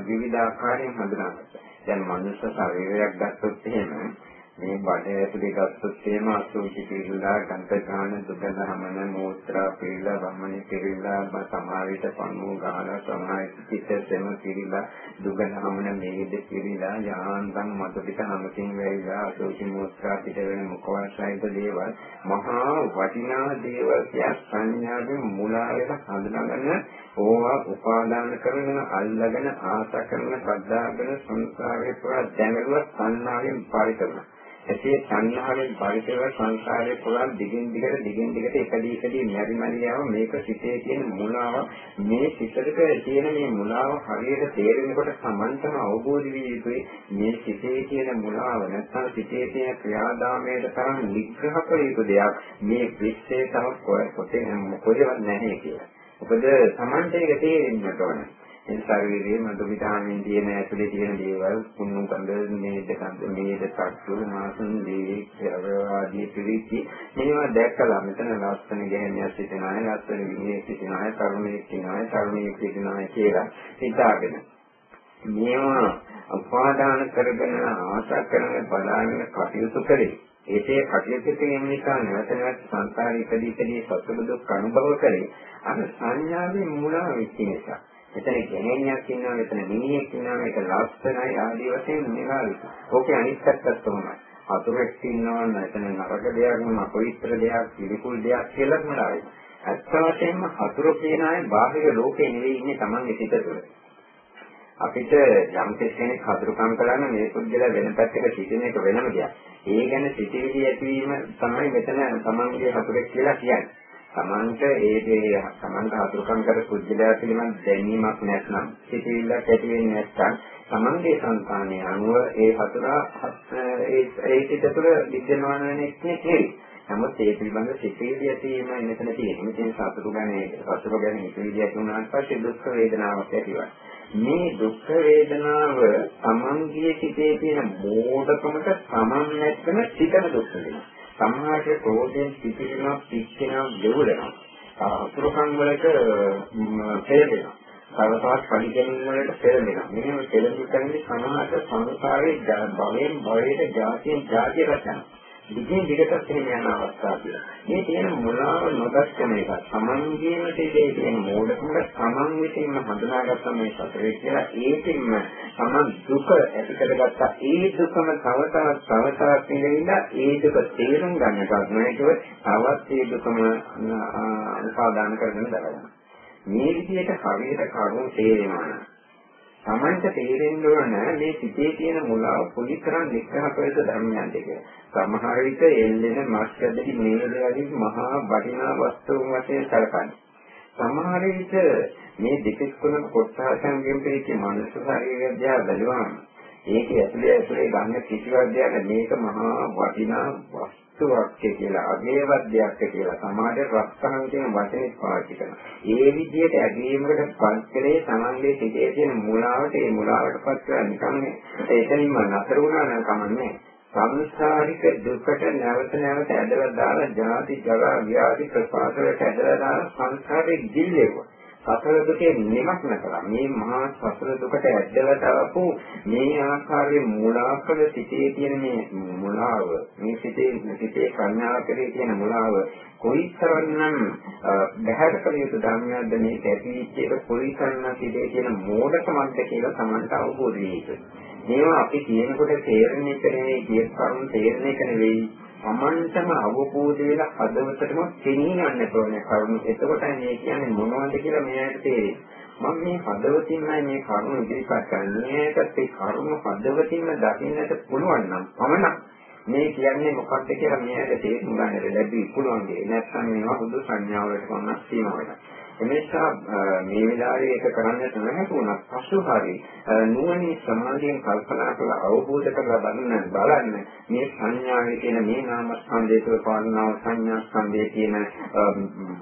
විවිධාකාරයෙන් හඳුනාගන්නවා. දැන් මනුෂ්‍ය ශරීරයක් ගත්තොත් එහෙම මේ බඩ ඇතුලේ ගත්තොත් එහෙම අසුචි පිළිලා ගන්ධ දුගඳ හමන මෝත්‍රා පිළිලා වම්මනි පිළිලා සමහර විට පණු ගාලා සමහර පිට සෙම පිළිලා දුගඳ හමන මේද පිළිලා යාන්තම් මත පිට හැමකින් වෙයිලා අසුචි මෝත්‍රා පිට වෙන මුඛවාසයිද දේවල් මහා වටිනා දේවල් කිය සංඥාවෙන් මුලාවට හඳුනාගන්න ඕවා උපාදාන කරගෙන අල්ලගෙන ආශා කරන ශ්‍රද්ධාගෙන සංසාරේ පුරා දැඟලුව සංනාවෙන් පරිතරන එසේ සංහාවෙන් පරිසර සංසාරේ පුරා දිගින් දිගට දිගින් දිගට එකදී එකදී මෙරි මෙරි යව මේක සිතේ තියෙන මුලාව. මේ සිතට තියෙන මේ මුලාව හරියට තේරෙනකොට සමන්තම අවබෝධ විය යුතුයි. මේ සිතේ තියෙන මුලාව නැත්නම් සිතේ තියෙන ක්‍රියාදාමයේ තරම් විග්‍රහ කළ යුතු දෙයක්. මේ විශ්ේ තම කොහෙවත් කොහෙවත් නැහැ කියලා. මොකද සමන්තයක තේරෙන්නට ඕනේ. ඒ ශරීරයේ මතු විටාමින් තියෙන ඇතුලේ තියෙන දේවල් කුණු කඳ මේද කඳ මේද සක්තු මාසුන් දී ආදී පිළිච්චි මේවා දැක්කලා මෙතන ලස්සන ගැහණියක් සිටිනාය ලස්සන විදිහේ සිටිනාය තරුණයෙක් සිටිනාය තරුණියක් සිටිනාය කියලා හිතාගෙන මේවා උපාදාන කරගෙන ආශා කරන බලාගෙන කටයුතු කරේ ඒකේ කටයුතු කිරීම නිසා නැවත නැවත සංසාරේ ඉදදී ඉදදී සතුට දුක් අනුභව කරේ. අර සංඥාවේ මුලා වෙච්ච නිසා. මෙතන ගෙනෙනියක් ඉන්නවා මෙතන මිනිහෙක් ඉන්නවා මේක ලස්සනයි ආදී වශයෙන් මේවා ඕකේ අනිත් පැත්තත් තමයි අතුරෙක් ඉන්නවා මෙතන නරක දෙයක් නෙමෙයි අපවිත්‍ර දෙයක් පිළිකුල් දෙයක් කියලා නේද ඇත්ත වශයෙන්ම අතුරු කියන අය බාහිර ලෝකේ නෙවෙයි ඉන්නේ Tamange සිත තුළ. අපිට යම් කෙනෙක් හතුරුකම් කරන්න මේ පුද්ගලයා වෙන පැත්තක සිටින එක වෙනම දෙයක්. ඒ ගැන සිටිවිලි ඇතිවීම තමයි මෙතන Tamange හතුරෙක් කියලා කියන්නේ. තමන්ට ඒ දේ තමන්ට හතුරුකම් කර කුජලයා පිළිබඳ දැනීමක් නැත්නම් සිතිවිල්ලක් ඇති වෙන්නේ නැත්නම් තමන්ගේ සංකාණය අනුව ඒ හතුරා ඒ ඒ සිත තුළ විද්‍යමාන වෙන එක්කෙනෙක් නෙවෙයි. නමුත් ඒ පිළිබඳ සිතිවිලි ඇතිවීමයි මෙතන තියෙන්නේ. මෙතන සතුරු ගැන සතුරු ගැන සිතිවිලි ඇති වුණාට පස්සේ දුක් වේදනාවක් ඇතිවයි. මේ දුක් වේදනාව තමන්ගේ සිතේ තියෙන මෝඩකමට සමන් නැත්නම් සිතන දුක් වෙනවා. සම්මාසයේ ක්‍රෝධයෙන් පිටිනවා පිච්චෙනවා දෙවුලනවා. අතුරුකම් වලට පෙරෙනවා. සර්වපාත් පරිගණන වලට පෙරෙනවා. මෙහෙම පෙරෙන්න කියන්නේ සමාජ සංස්කාරයේ භවයෙන් භවයට ජාතියෙන් ජාතිය රැකෙනවා. දිගින් දිගට එහෙම යන අවස්ථාව තියෙනවා. මේ තියෙන මුලාව නොදක්කම එක. සමන්ගේම තේදේ තියෙන මෝඩකම සමන් විසින්ම හඳුනාගත්ත මේ සතරේ කියලා ඒකෙන්ම සමන් දුක ඇති කරගත්ත ඒ දුකම තව තවත් තව තවත් පිළිවිලා ඒ දුක තේරුම් ගන්නට නැතුව තවත් ඒ දුකම උපාදාන කරගෙන දරනවා. මේ විදිහට හරියට කරුණු තේරෙනවා. Tamanta තේරෙන්න ඕන මේ සිතේ තියෙන මුලාව පොඩි තරම් විග්‍රහ කළ ධර්මයන්ද කියලා. සමහර විට එල්ලෙන මස් කැදලි මේද වගේ මහා වටිනා වස්තුන් වශයෙන් සැලකන්නේ. සමහර විට මේ දෙකක් තුන කොටසන්ගෙන් පිළිච්ච මනුෂ්‍ය ශරීරය දිහා බැලුවම ඒක ඇතුලේ ඇතුලේ ගන්න කිසිවක් දෙයක් මේක මහා වටිනා වස්තු වස්තුවක් කියලා අගේවත් දෙයක් කියලා සමාජ රක්තන කියන වචනේ පාවිච්චි කරනවා. ඒ විදිහට ඇගීමකට පස්කලේ තමන්ගේ සිටේ තියෙන මුලාවට ඒ මුලාවට පත් කරලා නිකන් එතනින්ම නතර වුණා නම් කමන්නේ. සංසාරික දුකට නැවත නැවත ඇදලා දාලා ජාති ජරා ව්‍යාධි ප්‍රපාත වලට ඇදලා දාලා සංසාරේ ගිල්ලෙවුවා. සතර දුකේ නිමග්න කරා. මේ මහා සතර දුකට ඇදලා දාපු මේ ආකාරයේ මූලාකල සිටේ තියෙන මේ මුලාව, මේ සිටේ සිටේ කන්‍යාකරේ තියෙන මුලාව කොයිතරම්නම් බහැර කළ යුතු ධර්මයක්ද මේ ඇතිවිච්ච එක කොයිතරම්නම් සිටේ තියෙන මෝඩකමක්ද කියලා Tamanට අවබෝධ වෙයි. මේවා අපි කියනකොට තේරෙන්නේ කරන්නේ කිය කරුණු තේරෙන්නේ කන වෙයි. Tamanටම අවබෝධ වෙලා හදවතටම තේරුම් ගන්න ඕනේ කරුණු. එතකොටයි මේ කියන්නේ මොනවද කියලා මෙයාට තේරෙන්නේ. මම මේ හදවතින්මයි මේ කරුණු ඉදිරිපත් කරන්නේ. මේකත් ඒ කරුණු හදවතින්ම දකින්නට පුළුවන් නම් පමණක් මේ කියන්නේ මොකක්ද කියලා මෙයාට තේරුම් ගන්නට ලැබී පුළුවන් දෙයක්. නැත්නම් මේවා හුදු සංඥාවලට පමණක් සීමා වෙනවා. එනිසා මේ වෙලාවේ ඒක කරන්නට නොහැකි වුණත් පසු හරි නුවණින් සමාධියෙන් කල්පනා කරලා අවබෝධ කරලා බලන්න බලන්න මේ සංඥාවේ තියෙන මේ නාමස්කන්ධය තුළ පාලනාව සංඥා ස්කන්ධයේ තියෙන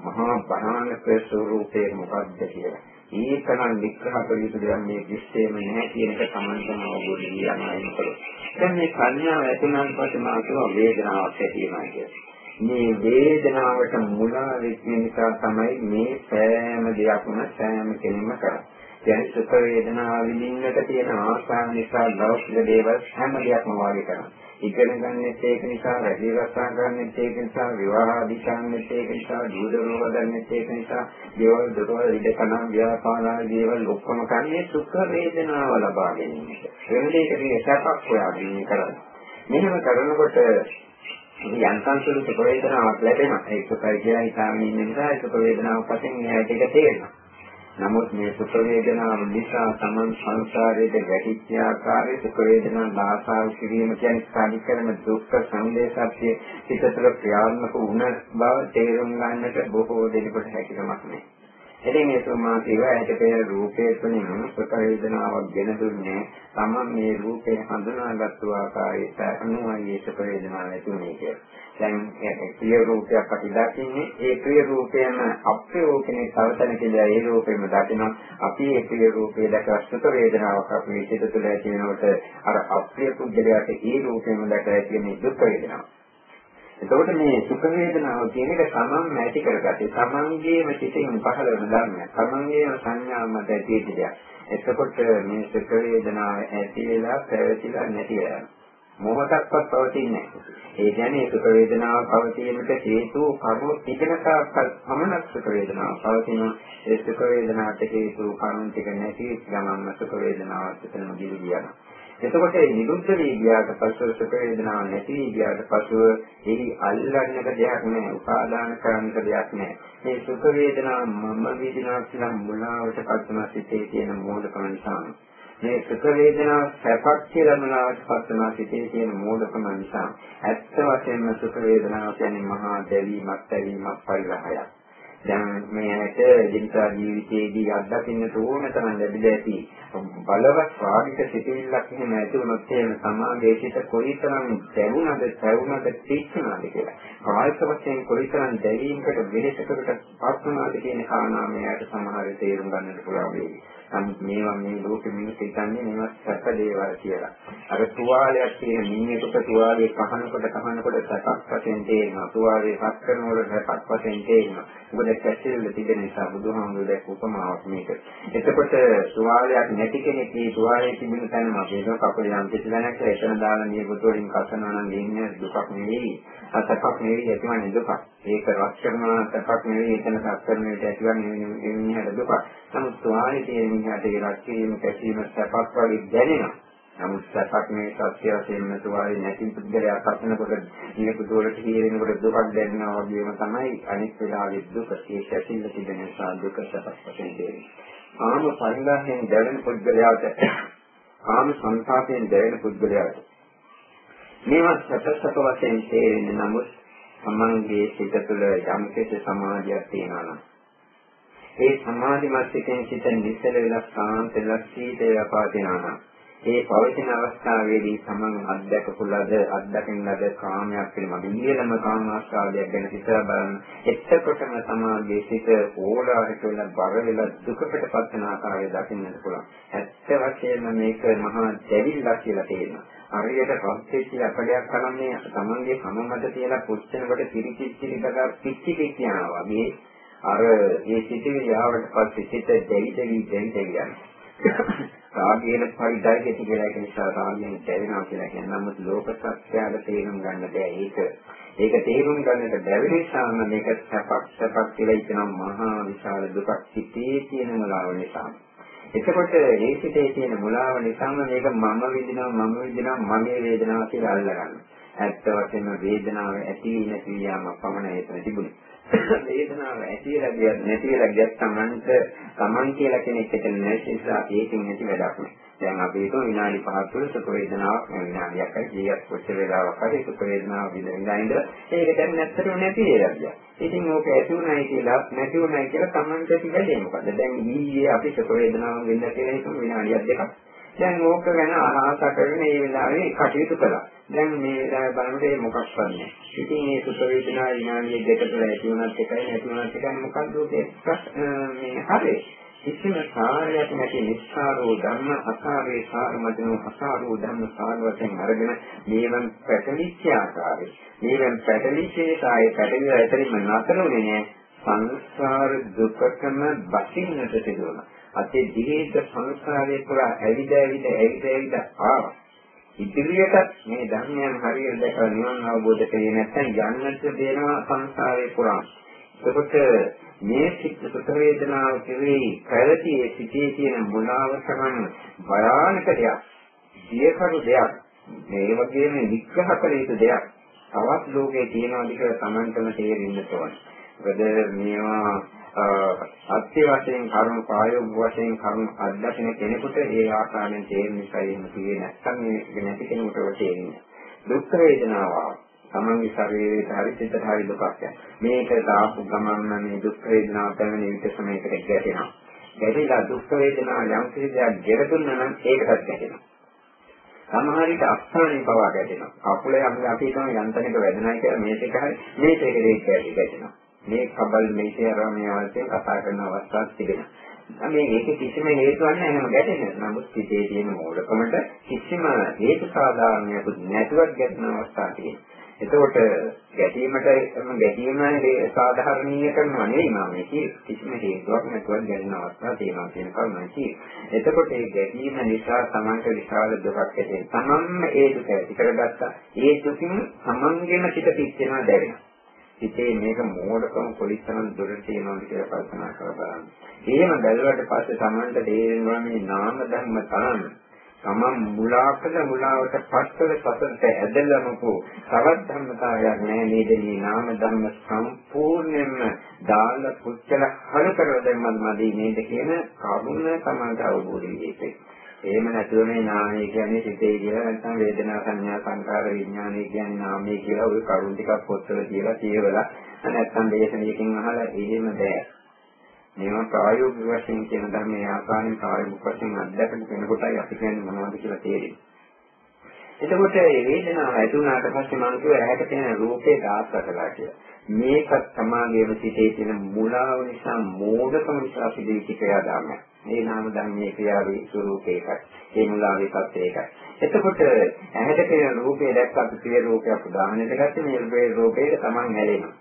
මහා භයානක ස්වરૂපේ මොකක්ද කියලා. ඒකනම් විග්‍රහ කළ යුතු දෙයක් මේ විශ්ේම නැහැ කියන එක සම්බන්ධව අවබෝධ කරගන්න ඕනේ. දැන් මේ සංඥාව ඇතුළත් පස්සේ මාතෘකාව වේදනාවක් ඇති වෙනවා කියන්නේ. මේ වේදනාවට මුලා වෙච්ච නිසා තමයි මේ සෑම දෙයක්ම සෑම කෙනෙක්ම කරන්නේ. දැන් සුඛ වේදනාව විඳින්නට තියෙන ආශාව නිසා ලෞකික දේවල් හැම දෙයක්ම වාගේ කරනවා. ඉගෙන ගන්නෙත් ඒක නිසා, වැඩි රසා ගන්නෙත් ඒක නිසා, විවාහ දිශාන්නෙත් ඒක නිසා, දුරදරුව ගන්නෙත් ඒක නිසා, දේවල් දොරවල් ඉඩකණන් ව්‍යාපාරාදී දේවල් ඔක්කොම කන්නේ සුඛ වේදනාව ලබා ගැනීමට. වෙන දෙයකට සැපක් හොයාගෙන කරන්නේ. මෙහෙම කරනකොට යන්තම් සුළු සුඛ වේදනාවක් ලැබෙනවා. ඒක සුඛයි කියලා හිතාගෙන ඉන්න නිසා ඒ සුඛ වේදනාවක් වශයෙන් එයාට ඒක තේරෙනවා. නමුත් මේ සුඛ වේදනාව නිසා තමන් සංසාරයේ ගැටිච්ච ආකාරයේ සුඛ වේදනා භාෂාව කිරීම කියන්නේ සාධිකරන දුක්ඛ සංදේශාත්‍ය පිටතට ක්‍රියාත්මක වුණ බව තේරුම් ගන්නට බොහෝ දෙනෙකුට හැකියාවක් නැහැ. ඉතින් මේ තුමා කිව්වා ඇයට පෙර රූපයේ තුලින් සුඛ වේදනාවක් ගෙන දුන්නේ. තමන් මේ රූපේ හඳුනාගත්තු ආකාරයට අනුවයි සුඛ වේදනාව ඇතිවෙන්නේ කියලා. දැන් ප්‍රිය රූපයක් අපි දකින්නේ. ඒ ප්‍රිය රූපයම අප්‍රිය කෙනෙක් තවතන කියලා ඒ රූපෙම දකිනවා. අපි ඒ ප්‍රිය රූපේ දැකලා සුඛ වේදනාවක් අපේ සිත තුළ ඇති වෙනකොට අර අප්‍රිය පුද්ගලයාට ඒ රූපෙම දැකලා ඇති වෙන දුක් වේදනාවක් එතකොට මේ සුඛ වේදනාව කියන එක තමන්ම ඇති කරගත්තේ තමන්ගේම සිතින් පහළ වෙන ධර්මයක්. තමන්ගේම සංඥාවම ඇති දෙයක්. එතකොට මේ සුඛ වේදනාව ඇති වෙලා පැවතිලා නැති වෙනවා. මොහොතක්වත් පවතින්නේ නැහැ. ඒ කියන්නේ සුඛ වේදනාව පවතීමට හේතු කරුණු තිබෙන තාක්කල් පමණක් සුඛ වේදනාව පවතින ඒ සුඛ වේදනාවට හේතු කරුණු ටික නැති ගමන්ම සුඛ වේදනාවත් එතනම දිවි යනවා. එතකොට නිරුද්ධ වී ගියාට පස්ව සුඛ වේදනාවක් නැති වී ගියාට පස්ව එහි අල්ලන්නක දෙයක් නැහැ උපාදාන කරන්නක දෙයක් නැහැ. මේ සුඛ වේදනාව මම වේදනාව කියලා මුලාවට පත්වන සිතේ තියෙන මූලිකම නිසා මේ සුඛ වේදනාව සැපක් කියලා මුලාවට පත්වන සිතේ තියෙන මූලිකම නිසා ඇත්ත වශයෙන්ම සුඛ වේදනාව කියන්නේ මහා දැවීමක් දැවීමක් පරිලහයක් දැන් මේකට ජීවිතා ජීවිතයේදී අත්දකින්න ඕන තරම් ලැබිලා ඇති බලවත් වාගික සිතිවිල්ලක් එහෙම ඇති වුණොත් එහෙම සමාගයේ සිට කොයිතරම් දැවුණද දැවුණද තීක්ෂණද කියලා කායික වශයෙන් කොයිතරම් දැවීමකට වෙහෙසකට පත් වුණාද කියන කාරණා මේකට සමහර තේරුම් ගන්නට පුළුවන් වෙයි. නමුත් මේවා මේ ලෝකෙ මිනිස්සු හිතන්නේ මේවා සැප දේවල් කියලා. අර තුවාලයක් තියෙන මිනිහෙකුට තුවාලේ කහනකොට කහනකොට සැපක් වශයෙන් තේරෙනවා. තුවාලේ පත් කරනකොට සැපක් වශයෙන් තේරෙනවා. මොකද කැසිල්ල තිබෙන නිසා බුදුහාමුදුරුවෝ දැක් උපමාවක් මේක. එතකොට තුවාලයක් නැති කෙනෙක් මේ තුවාලේ තිබෙන තැනම අපේ කකුල යම් කිසි දැනක් එතන දාලා නියපොතු වලින් කසනවා නම් දෙන්නේ දුකක් නෙවෙයි. සැපක් නෙවෙයි ඇතිවන්නේ දුකක්. ඒක රත් කරනවා සැපක් නෙවෙයි එතන සත් කරන විට ඇතිවන්නේ එන්නේ දුකක්. නමුත් තුවාලේ තියෙන මිනිහට ඒ රත් කිරීම කැසීම සැපක් වගේ දැනෙනවා. නමුත් සැපක් මේ සත්‍ය වශයෙන්ම තුවාලේ නැති පුද්ගලයා පස්සනකොට මේක දුරට හීරෙනකොට දුකක් දැනෙනවා වගේම තමයි අනිත් වෙලාවේ දුක ඒ කැසිල්ල තිබෙන නිසා දුක සැපක් වශයෙන් දැනෙන්නේ. ආම පරිලාහයෙන් දැවෙන පුද්ගලයාට ආම සංසාපයෙන් දැවෙන පුද්ගලයාට මේවා සැපසක වශයෙන් තේරෙන්නේ නමුත් සමන්ගේ සිත තුළ යම් කිසි සමාධියක් තියෙනවා නම්. ඒ සමාධිමත් සිතෙන් සිත නිසල වෙලා සාන්ත වෙලා සීතල පවතිනවා නම්. ඒ පවතින අවස්ථාවේදී තමන් අත්දැකපු ලද අත්දකින ලද කාමයක් පිළිබඳ ඉහළම කාමාස්වාදයක් ගැන හිතලා බලන්න. එතකොටම සමාගයේ සිට ඕලාරික වෙලා බර වෙලා දුකකට පත් වෙන ආකාරය දකින්නට පුළුවන්. ඇත්ත වශයෙන්ම මේක මහා දෙවිල්ලක් කියලා තේරෙනවා. හරියට රොස්සෙච්ච අපඩයක් කරන්නේ තමන්ගේ කම මත තියලා පුච්චනකොට කිරිකිච්චි ගගා පිච්චි පිච්චිනවා වගේ අර ඒ සිටිවිලි යාවට පස්සේ සිට දෙවි දෙවි දෙවි දෙවි යනවා. රාගයෙන් පරිදයිති කියලා ඒක නිසා රාගයෙන් දැවෙනවා කියලා කියන්නේ නමුත් ලෝක සත්‍යය තේරුම් ගන්න බෑ ඒක. ඒක තේරුම් ගන්නට බැරි නිසාම මේක සැපක් සැපක් කියලා කියන මහා විශාල දුකක් සිටේ තියෙන මුලාව නිසා. එතකොට ඒ සිටේ තියෙන මුලාව නිසාම මේක මම විඳිනවා මම විඳිනවා මගේ වේදනාව කියලා අල්ලගන්න. ඇත්ත වශයෙන්ම වේදනාව ඇති නැති යාම පමණයි එතන තිබුණේ. වේදනාව ඇතිලා ගියත් නැතිලා ගියත් Tamanට Taman කියලා කෙනෙක් එතන නැති නිසා ඒකෙන් නැති වැඩක් නෑ. දැන් අපි හිතුව විනාඩි 5ක් තුළ සුඛ වේදනාවක් විනාඩියක් හරි කීයක් කොච්චර වෙලාවක් හරි සුඛ වේදනාවක් විඳිනවා ඉඳලා ඒක දැන් නැත්තටම නැති වෙලා ගියා. ඉතින් ඕක ඇති උනායි කියලා නැති උනායි කියලා Tamanට ඇති වැඩේ මොකද? දැන් ඊයේ අපි සුඛ වේදනාවක් විඳලා කියලා හිතමු විනාඩියක් දෙකක්. දැන් ඕක ගැන අහස කරගෙන මේ වෙලාවේ කටයුතු කළා. දැන් මේ වෙලාවේ බලනකොට ඒ මොකක්වත් නැහැ. ඉතින් මේ සුඛ වේදනා විනාඩිය දෙක තුළ ඇති වුණත් එකයි නැති වුණත් එකයි මොකද්ද මේ හරි. කිසිම සාරයක් නැති නිස්සාරෝ ධර්ම අසාරේ සාරමදනෝ අසාරෝ ධර්ම සාර වශයෙන් අරගෙන මේවන් පැටලිච්ච ආකාරය. මේවන් පැටලිච්චේ සාය පැටලිලා ඇතරින්ම නතරුනේ නෑ. සංසාර දුකකම බසින්නට සිදුවනවා. අතේ දීර්ඝ සංස්කාරයේ පුරා ඇවිද ඇවිද ඇවිද ඇවිද ආවා. ඉදිරියට මේ ධර්මයන් හරියට දැකලා නිවන් අවබෝධ කරේ නැත්නම් යන්නට දෙනවා සංසාරේ පුරා. එතකොට මේ සිත් සුඛ වේදනාව කෙරෙහි පැවතියේ සිටේ තියෙන මුලාව තරම් භයානක දෙයක්. සියකරු දෙයක්. මේ වගේම විග්‍රහ කළ යුතු දෙයක්. තවත් ලෝකේ තියෙනවාද කියලා Tamanටම තේරෙන්න ඕන. මොකද මේවා සත්‍ය වශයෙන් කර්ම ප්‍රායෝගික වශයෙන් කර්ම අධ්‍යක්ෂණ කෙනෙකුට ඒ ආකාරයෙන් තේරෙන නිසා එහෙම කියේ නැත්නම් මේ නැති කෙනෙකුට තේරෙන්නේ. දුක් වේදනාව තමන්ගේ ශරීරයට හරි සිතට හරි දුකක් යන. මේක දාපු ගමන් මේ දුක් වේදනාව පැමිණි විට සමයකට ගැටෙනවා. ගැටිලා දුක් වේදනාව යම් කිසි දෙයක් ගෙරදුන්නා නම් ඒකටත් ගැටෙනවා. සමහර විට අස්ථානේ පවා ගැටෙනවා. කකුලේ අපි අපි හිතන යන්ත්‍රයක වැදෙනයි කියලා මේක හරි මේක දෙකේ ගැටෙනවා. මේ කබල් මේකේ ආරාමයේ අවස්ථේ කතා කරන අවස්ථාවක් තිබෙනවා. මේ ඒක කිසිම හේතුවක් නැහැ එහෙම ගැටෙන්නේ. නමුත් සිතේ තියෙන මූලකමට කිසිම හේතු සාධාරණයක් නැතුවත් ගැටෙන අවස්ථාවක් තියෙනවා. එතකොට ගැටීමට ගැටීම සාධාරණීය කරනවා නෙවෙයි මම මේ කිසිම හේතුවක් නැතුව ගැටෙන අවස්ථා තියෙනවා කියන කරුණයි කියන්නේ. එතකොට මේ ගැටීම නිසා Tamanට විශාල දුකක් ඇති වෙනවා. Tamanම ඒ දුක ඇති කරගත්තා. ඒ දුකින් Tamanගෙම සිත පිච්චෙනවා දැවෙනවා. හිතේ මේක මෝඩකම කොලිස්සනම් දුරට තියෙනවද කියලා කල්පනා කරලා බලන්න. එහෙම බැලුවට පස්සේ Tamanට තේරෙනවා මේ නාම ධර්ම තරම් තමන් මුලාකල මුලාවට පස්සල පසලට ඇදලමකෝ තවත් ධර්මතාවයක් නැහැ නේද මේ නාම ධර්ම සම්පූර්ණයෙන්ම දාලා පුච්චල හල කරලා දැම්මද මදි නේද කියන කරුණ තමයි අවබෝධ වෙන්නේ. එහෙම නැතුව මේ නාමය කියන්නේ සිතේ කියලා නැත්නම් වේදනා සංඥා සංකාර විඥානය කියන්නේ නාමය කියලා ওই කරුණ ටිකක් පොත්වල කියලා කියවලා නැත්නම් දේශනයකින් අහලා එහෙම බෑ. මේවා ප්‍රායෝගික වශයෙන් කියන ධර්මයේ ආකාරයෙන් ප්‍රායෝගික වශයෙන් අත්දැකපු කෙනෙකුටයි අපි කියන්නේ මොනවද කියලා තේරෙන්නේ. එතකොට මේ වේදනාව ඇති වුණාට පස්සේ මම කියුවා ඇහැට තියෙන රූපේ දාස්සකලා කියලා. මේකත් සමාගයේම සිටේ තියෙන මුලාව නිසා මෝඩකම නිසා සිදුවෙච්ච ක්‍රියාදාමයක්. මේ නාම ධර්මයේ ක්‍රියාවේ ස්වરૂපේ එකයි. ඒ මුලාවේ තත්ත්වය එකයි. එතකොට ඇහැට පෙනෙන රූපය දැක්කත් ප්‍රිය රූපයක් උදාහරණයක් ගත්තේ මේ රූපේ රූපේට Taman ඇලෙනවා.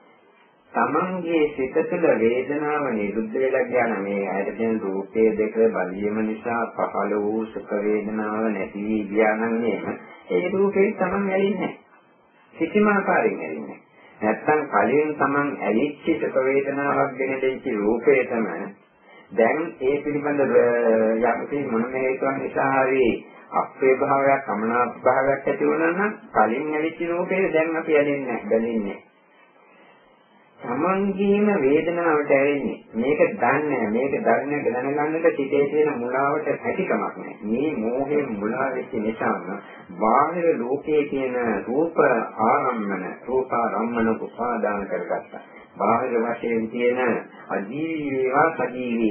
Tamanගේ සිත තුළ වේදනාව නිරුද්ධ වෙලා ගියාන මේ ඇහැට පෙනෙන රූපයේ දෙක බලීම නිසා පහළ වූ සුඛ වේදනාව නැති වී ගියා නම් එහෙම ඒ රූපේ Taman ඇලෙන්නේ නැහැ. කිසිම ආකාරයෙන් ඇලෙන්නේ නැහැ. නැත්තම් කලින් Taman ඇලිච්ච සුඛ වේදනාවක් ගෙන දෙච්ච රූපේ තමයි දැන් ඒ පිළිබඳ යම්කිසි මොනම හේතුවක් නිසා හරි අපේ භාවයක් අමනාප භාවයක් ඇති වුණා නම් කලින් ඇවිත් රූපේ දැන් අපි ඇලෙන්නේ බැලින්නේ තමන්ගේම වේදනාවට ඇලෙන්නේ මේක දන්නේ මේක දන්නේ දැනගන්නට සිටේ තියෙන මුලාවට හැකියාවක් නැහැ. මේ මෝහයෙන් මුලා වෙච්ච නිසාම බාහිර ලෝකයේ තියෙන රූප ආරම්මන රූපාරම්මන උපාදාන කරගත්තා. බාහිර වශයෙන් තියෙන අජීවී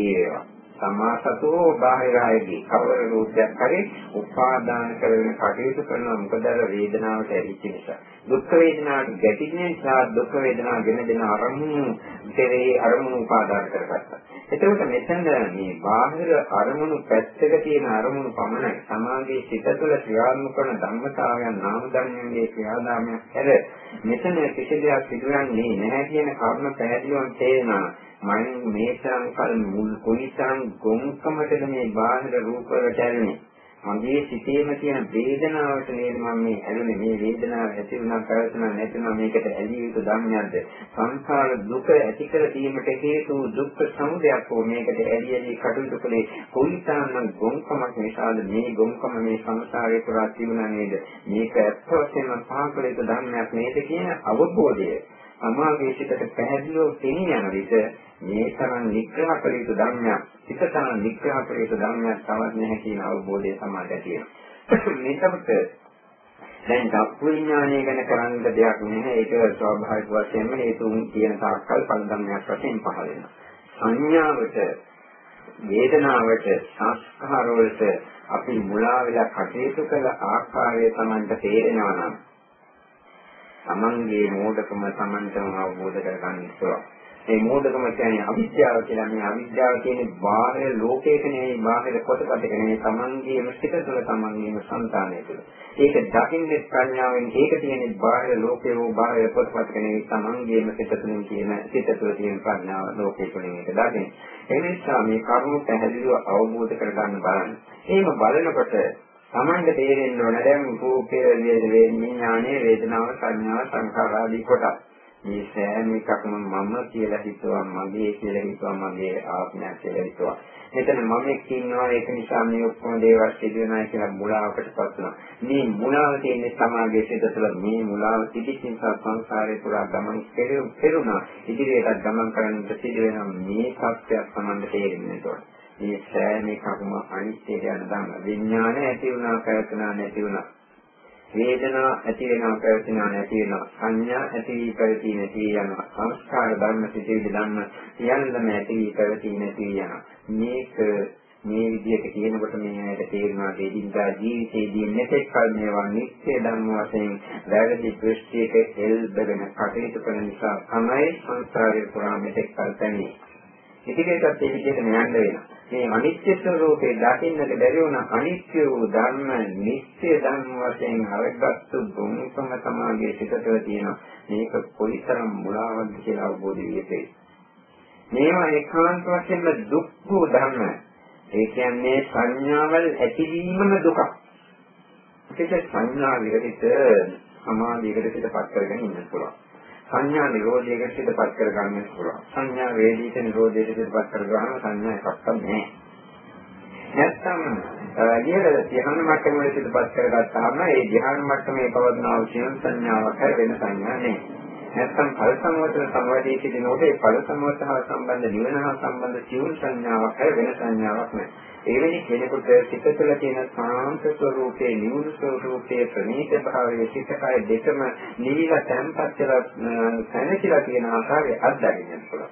වේවා සජීවී වේවා සමා සතෝ බාහිරායදී කවර රූපයක් හරි උපාදාන කරගෙන කටයුතු කරනවා මොකද අර වේදනාවට ඇලිච්ච නිසා. දුක් වේදනාවට ගැටෙන නිසා දුක් වේදනාව ගෙන දෙන අරමුණු දෙවේ අරමුණු උපාදාන කරගත්තා. එතකොට මෙතන මේ බාහිර අරමුණු පැත්තක තියෙන අරමුණු පමණයි සමාගයේ සිත තුළ ක්‍රියාත්මක කරන ධර්මතාවයන් නාම ධර්මයේ ක්‍රියාදාමයක් හැර. මෙතන කිසි දෙයක් සිදුවන්නේ නැහැ කියන කර්ම පැහැදිලිවම තේරෙනවා. මම මේ තරම් කල මුල් කොයිතරම් ගොන්කමටද මේ බාහිර රූප වලට ඇලෙන්නේ මගේ සිතේම තියෙන වේදනාවට නේද මම මේ ඇලුනේ මේ වේදනාව ඇති වුණා කරතුණා නැතුණා මේකට ඇලිය යුතු ධර්මයක්ද? සංසාර දුක ඇති කර දීමට හේතු දුක්ඛ සමුදයක් හෝ මේකට ඇලි ඇලි කටයුතු කළේ කොයිතරම් ගොන්කමක් නිසාද? මේ ගොන්කම මේ සංසාරේ පුරා තිබුණා නේද? මේක ඇත්ත වශයෙන්ම සාකලිත ධර්මයක් නේද කියන අවබෝධය සමාගයේ සිටට පැහැදිලිව පෙනී යන විට මේ තරම් නිග්‍රහ කළ යුතු ධර්මයක්, හිත තරම් නිග්‍රහ කළ යුතු ධර්මයක් තවත් නැහැ කියන අවබෝධය සමාජයට ඇති වෙනවා. මේකට දැන් චක්කු විඥානය ගැන කරන්න දෙයක් නැහැ. ඒක ස්වාභාවික වශයෙන්ම හේතුන් කියන තාක්කල් පරිධර්මයක් වශයෙන් පහළ වෙනවා. සංඥාවට වේදනාවට සංස්කාර වලට අපි මුලා වෙලා කටයුතු කළ ආකාරය Tamanට තේරෙනවා නම් Tamanගේ මෝඩකම Tamanටම අවබෝධ කරගන්න ඉස්සරහ මේ මෝඩකම කියන්නේ අවිද්‍යාව කියලා. මේ අවිද්‍යාව කියන්නේ බාහිර ලෝකයක නෙවෙයි, බාහිර කොටසක නෙවෙයි, තමන්ගේම සිත තුළ තමන්ගේම సంతානය තුළ. ඒක දකින්නේ ප්‍රඥාවෙන් ඒක තියෙන්නේ බාහිර ලෝකේ වූ බාහිර කොටසක නෙවෙයි, තමන්ගේම සිත තුළින් තියෙන සිත තුළ තියෙන ප්‍රඥාව ලෝකේ තුළින් ඒක දකින්නේ. ඒ නිසා මේ කරුණු පැහැදිලිව අවබෝධ කරගන්න බලන්න. එහෙම බලනකොට තමන්ට තේරෙන්න ඕන දැන් රූපයේ විඥානයේ වේදනාව සංඥාව සංඛාර ආදී කොටස් මේ සෑම එකක්ම මම කියලා හිතුවා මගේ කියලා හිතුවා මගේ ආත්මයක් කියලා හිතුවා. මෙතන මමෙක් ඉන්නවා ඒක නිසා මේ ඔක්කොම දේවල් සිදු වෙනවා කියලා මුලාවකටපත් වෙනවා. මේ මුලාව තියෙන්නේ සමාගයේ සිට තුළ මේ මුලාව තිබිච්ච නිසා සංසාරේ පුරා ගමන් කෙරුණා. ඉදිරියට ගමන් කරන්නට සිදු වෙන මේ සත්‍යයක් සමන්ද තේරෙන්නේ නැහැ. මේ සෑම එකක්ම අනිත්‍ය යන ධර්ම විඥානය ඇති වුණා පැවතුණා නැති වුණා වේදනා ඇති වෙනවා පැවතිනවා නැති වෙනවා. සංඥා ඇති වී පැවති නැති යනවා. සංස්කාර ධර්ම සිටිවිලි ධර්ම සියල්ලම ඇති වී පැවති නැති යනවා. මේක මේ විදිහට කියනකොට මේ ඇයට තේරෙනවා දෙදින්දා ජීවිතයේදී මෙතෙක් කල මේවා නිත්‍ය ධර්ම වශයෙන් වැරදි දෘෂ්ටියක එල්බගෙන කටයුතු කරන නිසා තමයි සංසාරේ පුරා මෙතෙක් කල තැන්නේ ඉතිරියටත් ඒ විදිහට යන්න වෙනවා. මේ අනිත්‍ය ස්වરૂපේ දකින්නට බැරි වුණ අනිත්‍ය වූ ධර්ම නිත්‍ය ධර්ම වශයෙන් අරගත්තු දුම්කම සමාගයේ සිටතව තියෙනවා. මේක කොයිතරම් මුලාවක්ද කියලා අවබෝධ වියතේ. මේවා ඒකාන්ත වශයෙන්ම දුක් වූ ධර්ම. ඒ කියන්නේ සංඥාවල් ඇතිවීමම දුකක්. ඒක සංඥා විරහිත සමාධියකට පිටපත් කරගෙන ඉන්න පුළුවන්. සංඥා නිරෝධයකට පිටපත් කර ගන්න පුළුවන්. සංඥා වේදීත නිරෝධයට පිටපත් කර ගන්න සංඥා එකක්වත් නැහැ. නැත්තම් ඊළඟ ධ්‍යාන මට්ටමේ පිටපත් කරගත්තාම ඒ ධ්‍යාන මට්ටමේ පවත්නා වූ සංඥාවක් වෙන සංඥා නැහැ. නැත්තම් ඵල සමවතන සමවැදී සිටිනකොට ඒ ඵල සමවත හා සම්බන්ධ නිවන හා සම්බන්ධ සියුම් සංඥාවක් වෙන සංඥාවක් නැහැ. එවැනි කෙනෙකුට සිත තුළ තියෙන සාන්ත ස්වરૂපයේ නිවුණු ස්වરૂපයේ ප්‍රණීත භාවයේ සිත කය දෙකම නිවිලා තැන්පත් වෙලා සැනසීලා තියෙන ආකාරය අත්දැකීමක් පුළුවන්.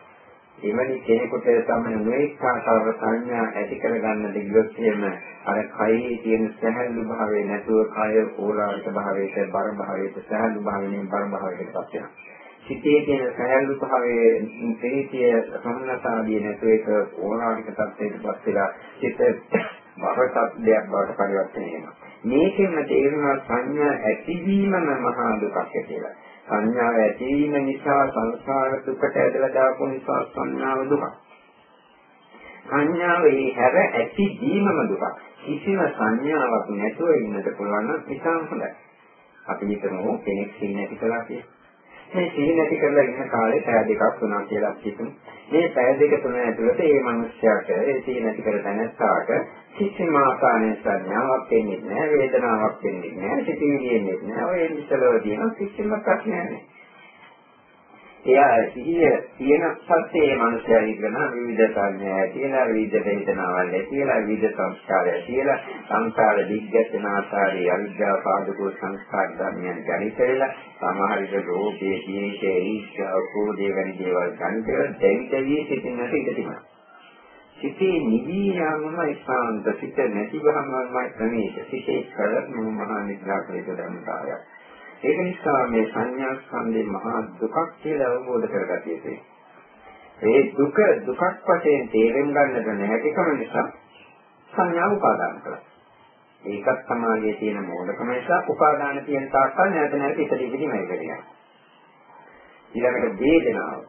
එවැනි කෙනෙකුට තමයි නොඑක ආකාර සංඥා ඇති කරගන්න දෙවියොත් එහෙම අර කයේ තියෙන සැහැල්ලු භාවය නැතුව කය ඕලාරික භාවයට බර භාවයට සැහැල්ලු භාවයෙන් බර භාවයකට පත් වෙනවා. සිතේ තියෙන සහැල්ලු භාවයේ ප්‍රීතිය සම්නතාදී නැතු එක ඕලාරික තත්ත්වයකටපත් වෙලා සිත බරපතල දෙයක් බවට පරිවර්තනය වෙනවා. මේකෙන්ම තේරෙනවා සංඥා ඇතිවීමම මහා දුකක් කියලා. සංඥාව ඇතිවීම නිසා සංසාර දුකට ඇදලා දාපු නිසා සංඥාව දුකක්. සංඥාවේ හැර ඇතිවීමම දුකක්. කිසිම සංඥාවක් නැතුව ඉන්නට පුළුවන් නම් ඉතාම හොඳයි. අපි හිතමු කෙනෙක් සිහින ඇති කළා කියලා. මේ සිහි නැති කරලා ඉන්න කාලේ පැය දෙකක් තුනක් කියලා හිතමු. මේ පැය දෙක තුන ඇතුළත මේ මිනිස්යාට ඒ සිහි නැති කර දැනස්සාට කිසිම ආකාරයේ සංඥාවක් එන්නේ නැහැ, වේදනාවක් එන්නේ නැහැ, සිතිවිලි එන්නේ නැහැ. ඔය ඉස්සලව තියෙන කිසිම ප්‍රශ්නයක් නැහැ. එයා සිහිය තියෙන සත්‍යයේ මනුෂ්‍යය ඉගෙන විවිධ සංඥා ඇතිලා විවිධ වේදනාවල් ඇතිලා විවිධ සංස්කාර ඇතිලා සංස්කාර දිග්ගැසෙන ආකාරයේ අවිද්‍යාව පාදකෝ සංස්කාර ධර්මයන් ජනිත වෙලා සමහර විට රෝගයේ ජීවිතයේ ඊර්ෂ්‍යා කෝපය වැනි දේවල් ජනිත වෙලා දෙවි දෙවියේ සිටින්නට ඉඩ තිබෙනවා. සිතේ නිවි යාමම ස්ථාන්ත සිත නැති බවමයි ප්‍රමේය. සිතේ කරත් මහා නිද්‍රාකලිත ධර්මතාවයක්. ඒක නිසා මේ සංඥා ස්කන්ධේ මහා දුකක් කියලා අවබෝධ කරගatiya යුතුයි. ඒ දුක දුකක් වශයෙන් තේරුම් ගන්නට නැතිකම නිසා සංඥා උපාදාන කරනවා. ඒකත් සමාජයේ තියෙන මෝඩකම නිසා උපාදාන තියෙන තාක්කල් නැවත නැවත ඉදිරි ඉදිරිමයි වෙන්නේ. ඊළඟට වේදනාව.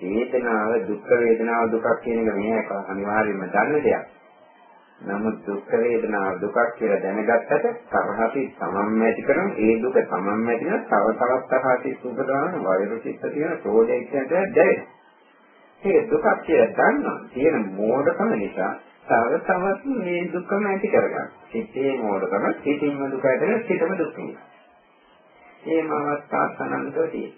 වේදනාව දුක් වේදනාව දුකක් කියන එක මේ අනිවාර්යයෙන්ම දන්න දෙයක්. නමුත් දුක් වේදනාව දුකක් කියලා දැනගත්තට තරහටි තමන්ම ඇති කරන ඒ දුක තමන්ම ඇති කරන තව තවත් තරහටි සුබදාන වෛර සිත් තියෙන ප්‍රෝජෙක්ට් එකට දැනෙනවා. ඒ දුකක් කියලා දන්නවා. තියෙන මෝඩකම නිසා තව තවත් මේ දුකම ඇති කරගන්න. සිතේ මෝඩකම සිතින්ම දුක ඇතිවෙන සිතම දුක් වෙනවා. මේ අවස්ථා සනන්තෝදී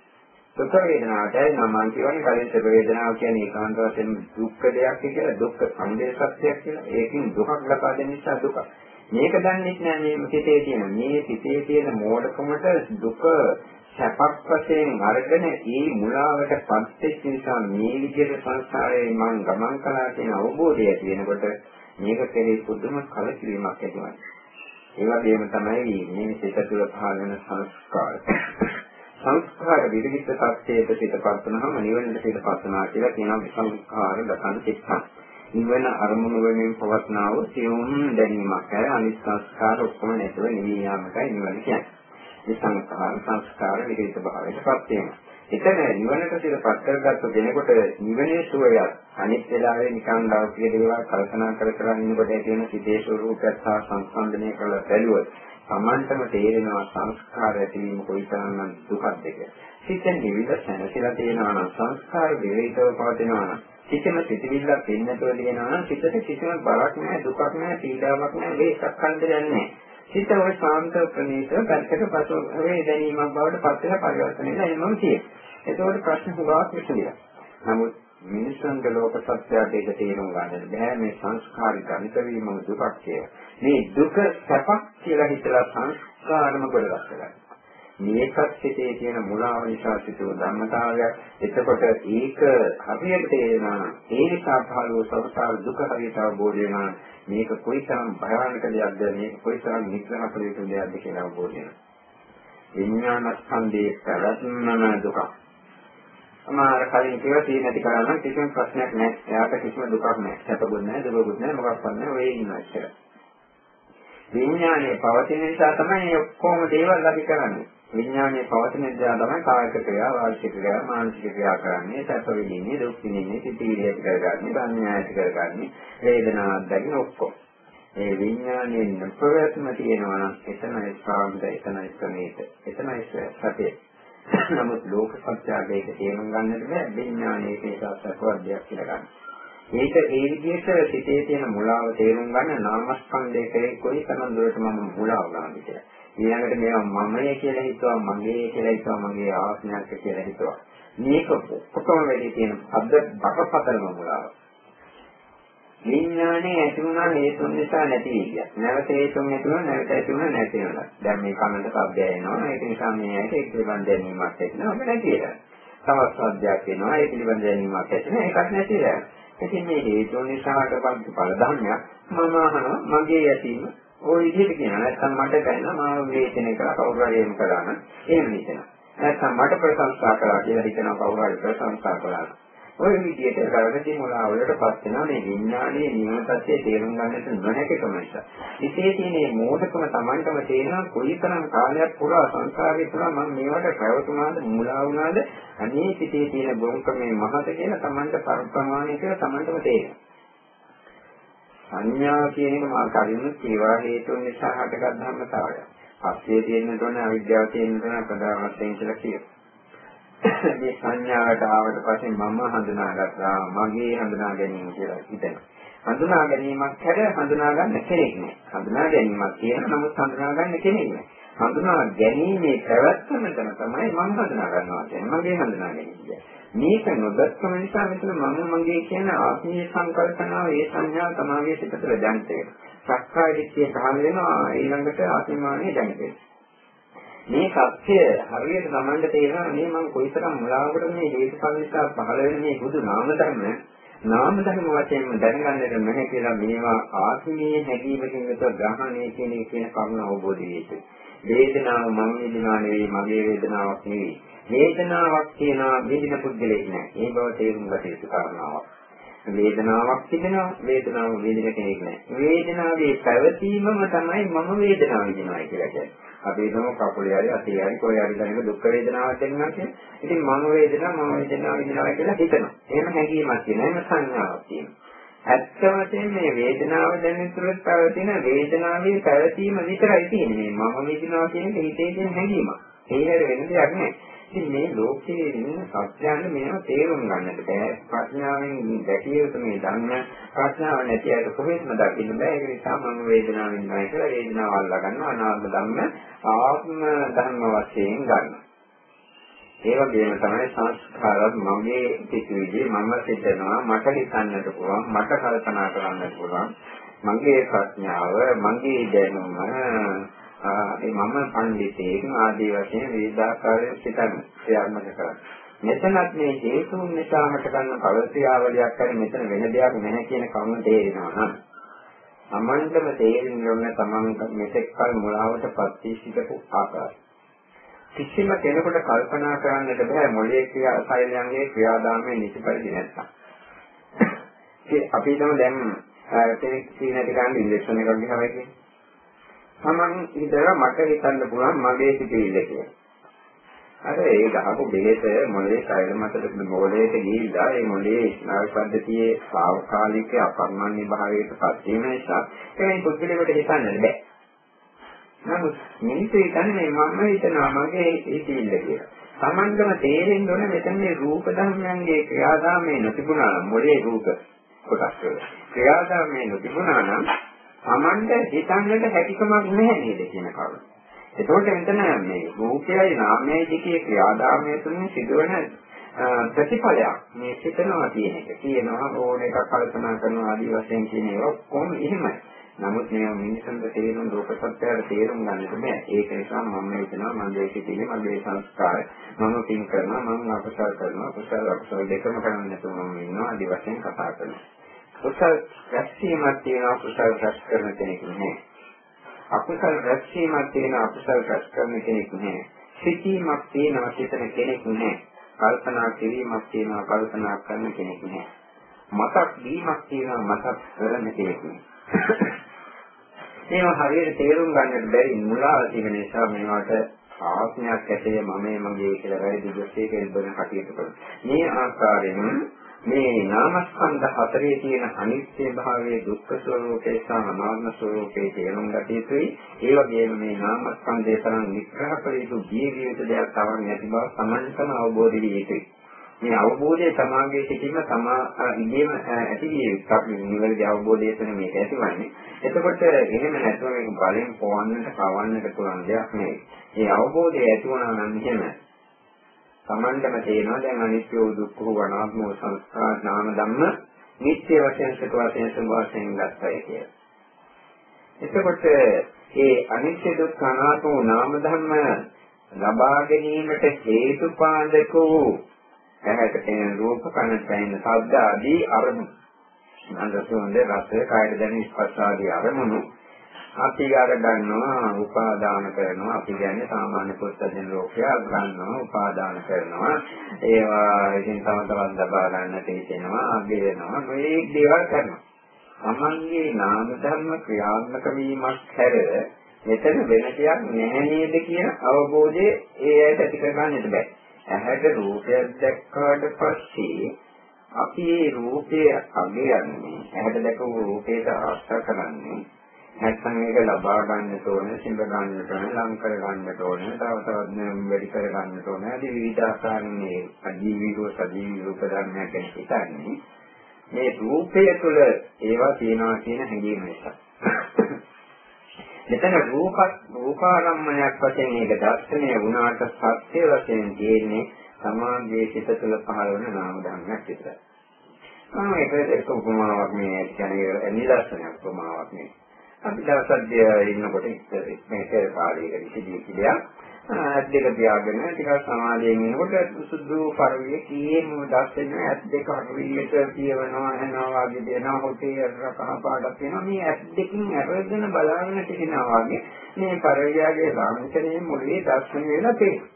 දුක් වේදනාවටයි මම කියන්නේ කලින් සුඛ වේදනාව කියන්නේ ඒකාන්ත වශයෙන් දුක්ඛ දෙයක් කියලා දුක්ඛ සංදේශත්වයක් කියලා. ඒකෙන් දුකක් ලබා දෙන නිසා දුක. මේක දන්නේ නැහැ මේ සිතේ තියෙන මේ සිතේ තියෙන මෝඩකමට දුක සැපක් වශයෙන් අරගෙන ඒ මුලාවට පත්වෙච්ච නිසා මේ විදිහට සංසාරේ මම ගමන් කළා කියන අවබෝධය තියෙනකොට මේක කෙරේ පුදුම කලකිරීමක් ඇතිවනවා. ඒ වගේම තමයි මේ සිත තුළ පහළ වෙන සංස්කාර. සංස්කාර විවිධ තත්ත්වයක සිතපත් වුනහම නිවනට සිතපත් වුණා කියලා කියනවා සංස්කාර දසන චිත්තං. නිවන අරමුණු වෙනින් පවත්නා වූ සියුම් දැනීමක්. අනිත් සංස්කාර ඔක්කොම නැතුව නිවී යාමකයි නිවන කියන්නේ. සංස්කාර සංස්කාර විරහිත භාවයට පත් වෙනවා. එතන නිවනට සිරපත් කරගත්තු කෙනෙකුට නිවනේ සුවය අනිත් වෙලාවේ නිකන් ලෞකික දේවල් කල්පනා කර කර ඉන්නකොට ඇති වෙන සිතේ ස්වરૂපයත් සහ සංස්කන්ධනය කරලා බැලුවොත් Tamanටම තේරෙනවා සංස්කාර ඇතිවීම කොයිතරම්නම් දුකක්ද කියලා. සිතෙන් විවිධ සැනසීලා තියෙනවා නම් සංස්කාර විවිධව පවතිනවා නම් කිසිම සිතිවිල්ලක් දෙන්නතෝ දෙනවා නම් සිතට කිසිම බරක් නැහැ දුකක් නැහැ පීඩාවක් නැහැ වේසක් කන්දරයක් නැහැ. හිත ඔය ශාන්ත ප්‍රණීත පැත්තක පසු වේ දැනීමක් බවට පත් වෙන පරිවර්තනය නෑමම තියෙනවා. ඒකෝට ප්‍රශ්න හුඟක් විසඳිලා. නමුත් මිනිසුන්ගේ ලෝක සත්‍යයට ඒක තේරුම් ගන්න බෑ මේ සංස්කාරික අනිත වීම දුකක් කියලා. මේ දුක සැපක් කියලා හිතලා සංස්කාරම ගොඩගස්ස ගන්න. මේකත් හිතේ තියෙන මුලාව නිසා සිදුව ධර්මතාවයක්. එතකොට ඒක හරියට තේරෙනවා නම් ඒ නිසා පහළ වූ සංසාර දුක හරියට අවබෝධ වෙනවා. මේක කොයිතරම් භයානක දෙයක්ද මේක කොයිතරම් නිග්‍රහ කළ යුතු දෙයක්ද කියලා අවබෝධ වෙනවා. විඥානස්කන්ධයේ ප්‍රවත්මන දුක. අමාර කලින් කියලා තී නැති කරන්න කිසිම ප්‍රශ්නයක් නැහැ. එයාට කිසිම දුකක් නැහැ. සැපකුත් නැහැ, දුකකුත් නැහැ, මොකක්වත් නැහැ. ඔය ඉන්නවා කියලා. විඥානයේ පවතින නිසා තමයි ඔක්කොම දේවල් අපි කරන්නේ. විඥානයේ පවතින නිසා තමයි කායික ක්‍රියා, වාචික ක්‍රියා, මානසික ක්‍රියා කරන්නේ, සැප විඳින්නේ, දුක් විඳින්නේ, සිතිවිලි ඇති කරගන්නේ, සංඥා ඇති කරගන්නේ, වේදනාවක් දැකගෙන ඔක්කොම. ඒ විඥානයේ නොපවත්ම තියෙනවා නම් එතනයි සාන්ත, එතනයි ප්‍රණීත, එතනයි සත්‍ය. නමුත් ලෝක සත්‍යයක තේරුම් ගන්නට බෑ විඥානයේ ඒක සත්‍යවත් දෙයක් කියලා ගන්න. මේක ඒ විදිහට සිතේ තියෙන මුලාව තේරුම් ගන්න නාමස්කන්ධයේ කොයි තරම් දුරට මම මුලාව ගන්නද කියලා. ඊළඟට මේවා මමයේ කියලා හිතුවා මගේ කියලා හිතුවා මගේ ආත්මයක් කියලා හිතුවා. මේක ඔක්කොම වැඩි තියෙන අද බකපතලම මුලාව. විඥානේ ඇති වුණා හේතුන් නිසා නැති ගියා. නැවත හේතුන් ඇති වුණා නැවත ඇති වුණා නැති වෙනවා. දැන් මේ කනට ශබ්දය එනවා. ඒක නිසා මේ ඇයිට ඒක පිළිබඳ දැනීමක් ඇති වෙනවා. ඔබ නැති වෙනවා. තවත් ශබ්දයක් එනවා. ඒ පිළිබඳ දැනීමක් ඇති වෙනවා. ඒකත් නැති වෙනවා. ඉතින් මේ හේතුන් නිසා හටපත් ඵල ධර්මයක් මම අහනවා මගේ ඇතිවීම ওই විදිහට කියනවා. නැත්නම් මට දැනෙනවා මාව විවේචනය කරලා කවුරු හරි එහෙම කළා නම් එහෙම හිතෙනවා. නැත්නම් මට ප්‍රශංසා කළා කියලා හිතනවා කවුරු හරි ප්‍රශංසා කළා. ওই විදිහට ගර්භදී මුලාවලටපත් වෙනවා මේ විඥානයේ නියමතත්වයේ තේරුම් ගන්නට නොහැකිකම නිසා. ඉතේ තියෙන මෝඩකම Tamanටම තේරෙනවා කොයිතරම් කාලයක් පුරා සංසාරේ පුරා මම මේවට පැවතුනාද මුලා වුණාද අනේ සිටේ තියෙන බොරුකමේ මහත කියලා Tamanට පරිප්‍රමාණය කියලා Tamanටම තේරෙනවා. සංඥා කියන එක මා කලින් ඒවා හේතුන් නිසා හටගත් ධර්මතාවය. පස්සේ තියෙන තොන අවිද්‍යාව තියෙන තොන ප්‍රධාන වශයෙන් කියලා කියනවා. මේ සංඥාවට ආවට පස්සේ මම හඳුනාගත්තා මගේ හඳුනා ගැනීම කියලා හිතෙනවා. හඳුනා ගැනීමක් හැර හඳුනා ගන්න කෙනෙක් නෑ. හඳුනා ගැනීමක් කියන නමුත් හඳුනා ගන්න කෙනෙක් නෑ. හඳුනා ගැනීමේ පැවැත්මම තමයි මම හඳුනා ගන්නවා කියන්නේ. මගේ හඳුනා ගැනීම. මේක නොදක්කම නිසා මෙතන මම මගේ කියන ආත්මීය සංකල්පනාව ඒ සංඥා තමයි සිතට දැනෙට වෙනවා. සක්කාය දිට්ඨිය පහළ වෙනවා ඊළඟට ආත්මානේ දැනෙට මේ සත්‍ය හරියට Tamanට තේරෙනවා මේ මම කොයිතරම් මුලාවකට මේ හේතුඵල නිසා පහළ වෙන මේ බුදු නාම ධර්ම නාම ධර්ම වශයෙන් දැනගන්නට නැහැ කියලා මේවා ආත්මීය හැඟීමකින් යුතුව ග්‍රහණය කියන කියන කරුණ අවබෝධ වෙයි. වේදනාව මම වේදනාව නෙවෙයි මගේ වේදනාවක් නෙවෙයි. වේදනාවක් කියනවා විඳින පුද්ගලෙක් නෑ. ඒ බව තේරුම් ගත යුතු කාරණාවක්. වේදනාවක් තිබෙනවා වේදනාව විඳින කෙනෙක් නෑ. වේදනාවේ පැවතීමම තමයි මම වේදනාව විඳිනවා කියලා කියන්නේ. අපි හිතමු කකුලේ හරි අතේ හරි කොහේ හරි දැනෙන දුක් වේදනාවක් දැනෙනවා කියන්නේ. ඉතින් මම වේදනාව මම වේදනාව විඳිනවා කියලා හිතනවා. එහෙම හැඟීමක් තියෙනවා. එහෙම සංඥාවක් තියෙනවා. ඇත්ත වශයෙන් මේ වේදනාව දැනෙන තුරත් පැවතින වේදනාවේ පැවතීම විතරයි තියෙන්නේ. මම විඳිනවා කියන එක හිතේ තියෙන හැඟීමක්. ඒ හැර වෙන දෙයක් නෑ. ඉතින් මේ ලෝකයේ ඉන්න සත්‍යයන් මේවා තේරුම් ගන්නට බෑ. ප්‍රඥාවෙන් දැකිය යුතු මේ ධර්ම ප්‍රඥාව නැති අයට කොහෙත්ම දකින්න බෑ. ඒක නිසා මම වේදනාව විඳිනවා කියලා වේදනාව අල්ලා ගන්නවා. අනාත්ම ධර්ම ආත්ම ධර්ම වශයෙන් ගන්නවා. ඒ වගේම තමයි සංස්කාරත් මගේ පිටුවිදී මම සිතනවා මට හිතන්නට පුළුවන් මට කල්පනා කරන්නට පුළුවන් මගේ ප්‍රඥාව මගේ දැනුම ඒ මම පඬිතේක ආදී වශයෙන් වේදාකාරයෙන් සිතන ක්‍රියාත්මක කරන්නේ. මෙතනත් මේ හේතුන් නිසා හටගන්න කලසියාවලියක් හරි මෙතන වෙන දෙයක් නැහැ කියන කරුණ තේරෙනවා නම් සමන්තම තේරෙන්න ඕන තමන් මෙතෙක් කල මුලාවටපත් වී සිටපු ආකාරය. කිසිම කෙනෙකුට කල්පනා කරන්නට බෑ මොලේ ක්‍රියා සෛලයන්ගේ ක්‍රියාදාමයේ නිසිපරිදි නැත්තම්. අපි හිතමු දැන් කෙනෙක් සීනට ගන්න ඉන්ජෙක්ෂන් එකක් ගහනවා කියන්නේ තමන් හිතලා මට හිතන්න පුළුවන් මගේ සිතේ කියලා. අර ඒ ගහපු බෙහෙත මොලේ කයල මතට මොලේට ගිහිල්ලා ඒ මොලේ ස්නායු පද්ධතියේ සාවකාලික අපර්මණ්‍ය භාවයට පත් වීම නිසා ඒ පුද්ගලයාට හිතන්න බෑ. නමුත් මිනිස්සු හිතන්නේ මම හිතනවා මගේ හිතිල්ල කියලා. Tamandම තේරෙන්න ඕන මෙතන මේ රූප ධර්මයන්ගේ ක්‍රියාදාමයේ නොතිබුණා නම් මොලේ රූප කොටස් වල ක්‍රියාදාමයේ නොතිබුණා නම් Tamanda හිතන්නට හැකියාවක් නැහැ නේද කියන කරුණ. එතකොට එතන මේ රූපයයි නාමයයි දෙකේ ක්‍රියාදාමය තුලින් සිදුවන ප්‍රතිඵලයක් මේ සිතනවා කියන එක. කියනවා ඕන එකක් කල්පනා කරනවා ආදී වශයෙන් කියන ඒවා කොහොම එහෙමයි. නමුත් මේ මිනිසුන්ට තේරුම් ලෝක සත්‍යයට තේරුම් ගන්නට බෑ. ඒක නිසා මම හිතනවා මම දෙකේ තියෙන මගේ සංස්කාරය. මම පින් කරනවා මම අකුසල කරනවා. කුසල අකුසල දෙකම කරන්නේ නැතුව මම ඉන්නවා ආදී වශයෙන් කතා කරනවා. කුසල් රැස්වීමක් තියෙනවා කුසල් රැස් කරන කෙනෙක් නෑ. අකුසල් රැස්වීමක් තියෙනවා අකුසල් රැස් කරන කෙනෙක් නෑ. සිතීමක් තියෙනවා සිතන කෙනෙක් නෑ. කල්පනා කිරීමක් තියෙනවා කල්පනා කරන කෙනෙක් නෑ. මතක් දීමක් තියෙනවා මතක් කරන කෙනෙක් නෑ. මේවා හරියට තේරුම් ගන්නට බැරි මුලාව තියෙන නිසා මේවට ආත්මයක් ඇතේ මමේ මගේ කියලා වැරදි දෙයක් කියන කටියට කරනවා. මේ ආකාරයෙන් මේ නාමස්කන්ධ හතරේ තියෙන අනිත්‍ය භාවයේ දුක්ඛ ස්වરૂපේ සහ අනාත්ම ස්වરૂපේ තේරුම් ගත යුතුයි. ඒ වගේම මේ නාමස්කන්ධය තරම් විග්‍රහ කළ යුතු ජීවිත දෙයක් තවන්න නැති බව සමන්තම අවබෝධ විය යුතුයි. මේ අවබෝධය සමාගයේ සිටීම තමා ඉදීම ඇති යුක්තක් නිවැරදි අවබෝධය තුළ මේක ඇතිවන්නේ. එතකොට එහෙම නැතුව මේක බලෙන් පවන්නට කවන්නට පුළුවන් දෙයක් නෙවෙයි. මේ අවබෝධය ඇති වුණා නම් එහෙම Tamandම තේනවා දැන් අනිත්‍ය වූ දුක්ඛ වූ අනාත්ම වූ සංස්කාර නාම ධම්ම නිත්‍ය වශයෙන් සුඛ වශයෙන් සුභ වශයෙන් ගන්නයි කියලා. එතකොට මේ අනිත්‍ය දුක්ඛ අනාත්ම වූ නාම ධම්ම ලබා ගැනීමට හේතු පාදක වූ ඇහැට පෙනෙන රූප කන දැනෙන ශබ්ද ආදී අරමුණු. අන්දසොන්ද රස කායද දැනෙන ස්පර්ශ ආදී අරමුණු අපි අර ගන්නවා උපාදාන කරනවා. අපි කියන්නේ සාමාන්‍ය පුස්තකෙන් ලෝකයා ගන්නවා උපාදාන කරනවා. ඒවා ඉතින් තම තවත් ලබා ගන්නට හිතෙනවා අගයනවා. මේ දේවල් කරනවා. තමන්ගේ නාම ධර්ම ක්‍රියාත්මක වීමක් හැර මෙතන වෙන දෙයක් නැහැ නේද කියන අවබෝධය ඒ ඇයට ඇති කරගන්නට බෑ. ඇහැට රූපයක් දැක්කාට පස්සේ අපි මේ රූපය අගයන්නේ. ඇහැට දැකපු රූපයට ආශා කරන්නේ නැත්නම් ඒක ලබා ගන්නට ඕන, සිඹ ගන්නට ඕන, ලං කර ගන්නට ඕන, තව තවත් වැඩි කර ගන්නට ඕන. ආදී විවිධ ආකාරයේ අජීවීව සජීවී රූප ධර්මයක් ගැන හිතන්නේ. මේ රූපය තුළ ඒවා තියෙනවා කියන හැඟීම නිසා. මෙතන රූපත් රූපාරම්මණයක් වශයෙන් මේක දර්ශනය වුණාට සත්‍ය වශයෙන් තියෙන්නේ සමාධියේ සිත තුළ පහළ වෙන නාම ධර්මයක් විතරයි. මම ඒක එක උපමාවක් මේ කියන්නේ නිදර්ශනයක් උපමාවක් මේ. අපි දවසක් ඉන්නකොට මේක පාළියක විසිදී කියලා ඇස් දෙක පියාගෙන ටිකක් සමාධියෙන් ඉනකොට සුදු පරිවිය කීයේම දැස්සෙන ඇස් දෙක හරියට පියවනවා යනවා වගේ දෙනවා හොටේ රකහ පාඩක් වෙනවා මේ ඇස් දෙකින් අරගෙන බලාගෙන තිනවා වගේ මේ පරිවියගේ ලාංඡනයේ මුලේ දැස්සෙන වෙලා තියෙනවා.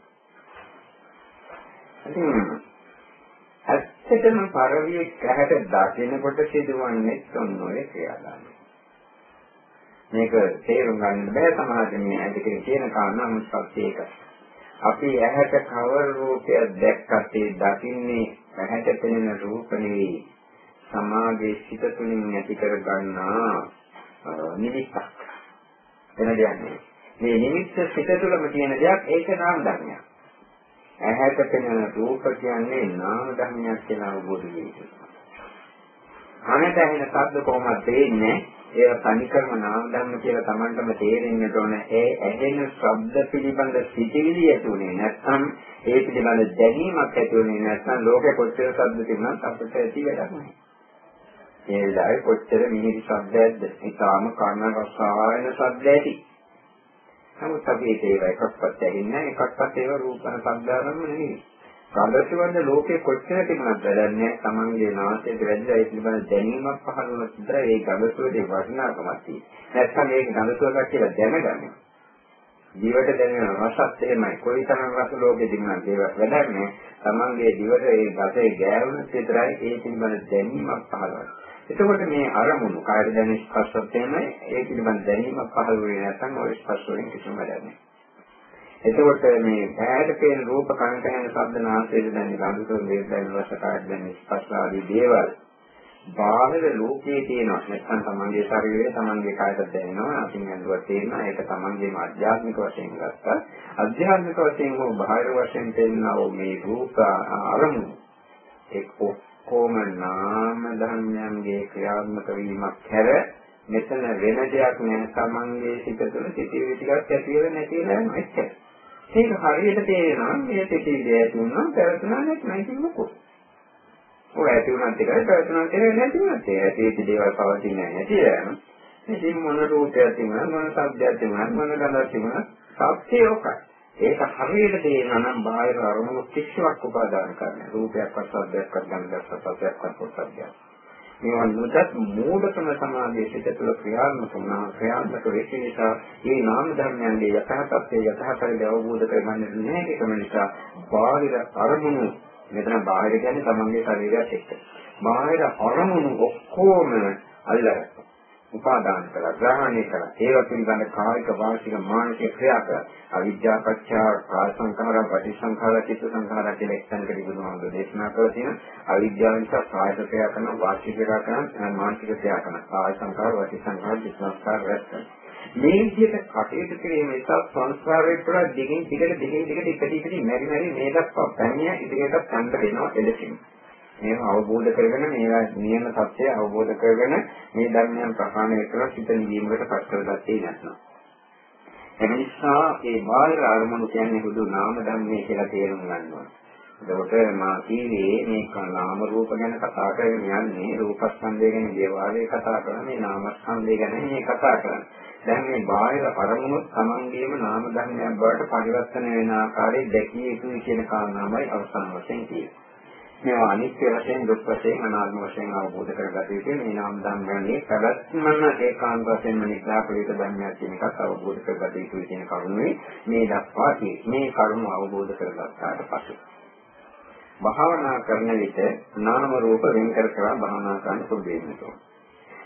ඇත්තටම පරිවිය කැහැට දකිනකොට සිදුවන්නේ ඔන්න ඔය ක්‍රියාදාමය. මේක තේරුම් ගන්න බෑ සමාජයේ මේ ඇදගෙන කියන කාරණා මුස්පත් ඒක. අපි ඇහැට කවර රූපයක් දැක්කත් ඒ දකින්නේ ඇහැට පෙනෙන රූප නෙවෙයි. සමාගයේ සිත තුළින් ඇති කර ගන්නා නිමිත්තක්. එන දෙයක් මේ නිමිත්ත සිත තුළම තියෙන දෙයක් ඒක නාම ධර්මයක්. ඇහැට පෙනෙන රූප කියන්නේ නාම ධර්මයක් කියලා අවබෝධ වෙනවා. කනට ඇහෙන ශබ්ද කොහොමද තේින්නේ? ඒවා තනිකරම නාම ධර්ම කියලා Tamanටම තේරෙන්න ඕන. ඒ ඇහෙන ශබ්ද පිළිබඳ සිතිවිලි ඇතුනේ නැත්නම් ඒ පිළිබඳ දැනීමක් ඇතුනේ නැත්නම් ලෝකෙ කොච්චර ශබ්ද තිබුණත් අපිට ඇති වැඩක් නැහැ. ඒ වෙලාවේ කොච්චර මිහිරි ශබ්දයක්ද? ඊටාම කර්ණ රසායන ශබ්ද ඇති. නමුත් අපි ඒක එකක්වත් ඇහෙන්නේ නැහැ. එකක්වත් ඒවා රූපන ශබ්දාරම්ම නෙවෙයි. ගඳසුවඳ ලෝකේ කොච්චර තිබුණත් වැඩන්නේ තමන්ගේ නාසයට වැදිලා ඒ පිළිබඳ දැනීමක් පහළ වුණොත් විතරයි ඒ ගඳසුවේදී වටිනාකමක් තියෙන්නේ. නැත්නම් ඒක ගඳසුවයක් කියලා දැනගන්න. ජීවිත දැනෙන රසත් එහෙමයි. කොයිතරම් රස ලෝකේ තිබුණත් ඒක වැඩක් නෑ. තමන්ගේ දිවට ඒ රසය ගෑවුනොත් විතරයි ඒ පිළිබඳ දැනීමක් පහළ වෙන්නේ. එතකොට මේ අරමුණු කායද දැනෙන ස්පර්ශත් එහෙමයි. ඒ පිළිබඳ දැනීමක් පහළ වෙන්නේ නැත්නම් ওই ස්පර්ශ වලින් කිසිම වැඩක් නෑ. එතකොට මේ ඇහැට පේන රූප කනට ඇහෙන ශබ්ද නාසයට දැනෙන ගන්ධ වේදන රස කාය දැනෙන ස්පර්ශ ආදී දේවල් බාහිර ලෝකයේ තියෙනවා. නැත්නම් තමන්ගේ ශරීරයේ තමන්ගේ කායයට දැනෙනවා අපින් ඇඳුවා තේරෙනවා. ඒක තමන්ගේම අධ්‍යාත්මික වශයෙන් ගත්තා. අධ්‍යාත්මික වශයෙන් හෝ බාහිර වශයෙන් තේරෙනා මේ රූප අරමුණු එක් ඔක්කොම නාම ධර්මයන්ගේ ක්‍රියාත්මක වීමක් හැර මෙතන වෙන දෙයක් නෑ. තමන්ගේ සිත තුළ සිටිවිලි ටිකක් ඇති වෙලා නැති වෙලා යනවා. එච්චරයි. ඒක හරියට තේරෙනවා මේ පිටිවිද ඇති වුණා පැවතුණා නැත්නම් ඉතින් මොකෝ. ඔය ඇති වුණාත් එකයි පැවතුණාත් එකයි නැති වුණාත් ඒ ඇති දේවල් පවතින්නේ නැති යනවා. ඉතින් මොන රූපයක් තිබුණා මොන ශබ්දයක් තිබුණා මොන ගඳක් තිබුණා සත්‍ය ඔකයි. ඒක හරියට තේරෙනවා නම් බාහිර අරමුණු කිසිවක් උපාදාන කරන්නේ. රූපයක්වත් ශබ්දයක්වත් ගන්ධයක්වත් රසයක්වත් පොට්ටබ්බයක්. මේවා නොදත් මූඩකම සමාධියේ සිට තුළ ක්‍රියාත්මක වුණා. ක්‍රියාත්මක වෙච්ච නිසා මේ නාම ධර්මයන්ගේ යථාර්ථයේ යථාර්ථය අවබෝධ කරගන්න නැහැ ඒකම නිසා බාහිර අරමුණු මෙතන බාහිර කියන්නේ තමන්ගේ ශරීරයත් එක්ක. බාහිර අරමුණු ඔක්කොම අල්ලගත්තා. උපාදාන කළා ග්‍රහණය කළා. ඒවා පිළිබඳ කායික වාචික මානසික ක්‍රියා කළා. අවිද්‍යා පත්‍ය කාය සංඛාර පටිසංඛාර චිත්ත සංඛාර කියලා එක්තැනකට බුදුහාමුදුරේ දේශනා කරලා තියෙනවා. අවිද්‍යාව නිසා කායික ක්‍රියා කරන වාචික ක්‍රියා කරන මානසික ක්‍රියා කරන කාය සංඛාර වාචික සංඛාර චිත්ත සංඛාර රැස් මේ විදිහට කටයුතු කිරීම නිසා සංස්කාරයේ පුරා දිගින් දිගට දිගින් දිගට එක දිගට මෙරි මෙරි මේ දක්වා පැමිණ ඉදිරියට යන්න වෙනවා එලෙසින් මේව අවබෝධ කරගෙන මේවා නියම සත්‍ය අවබෝධ කරගෙන මේ ධර්මයන් ප්‍රකාශනය කරලා සිත නිවීමකට පත් කරගත්තේ නැත්නම්. එනිසා මේ බාහිර අරමුණු කියන්නේ හුදු නාම ධර්මයේ කියලා තේරුම් ගන්නවා. එතකොට මා කීවේ මේ නාම රූප ගැන කතා කරගෙන යන්නේ රූපස්කන්ධය ගැන දේවාලේ කතා කරන මේ නාමස්කන්ධය ගැන මේ කතා කරන්නේ. දැන් මේ බාහිර අරමුණු තමන්ගේම නාම ධර්මයක් බවට පරිවර්තන වෙන ආකාරය දැකිය යුතුයි කියන කාරණාවයි අවසාන වශයෙන් කියන්නේ. මේවා අනිත්‍ය වශයෙන් දුක් වශයෙන් අනාත්ම වශයෙන් අවබෝධ කරගත යුතුයි. මේ නාම ධර්මයන්ගේ පැවැත්මම ඒකාන්ත වශයෙන්ම නිග්‍රහපරිත ධර්මයක් කියන එකත් අවබෝධ කරගත යුතුයි කියන කරුණේ මේ දක්වා මේ කරුණ අවබෝධ කරගත්තාට පසු. භාවනා කරන විට නාම රූප වෙන් කර කර භාවනා කරන්න පුරුදු වෙන්න ඕනේ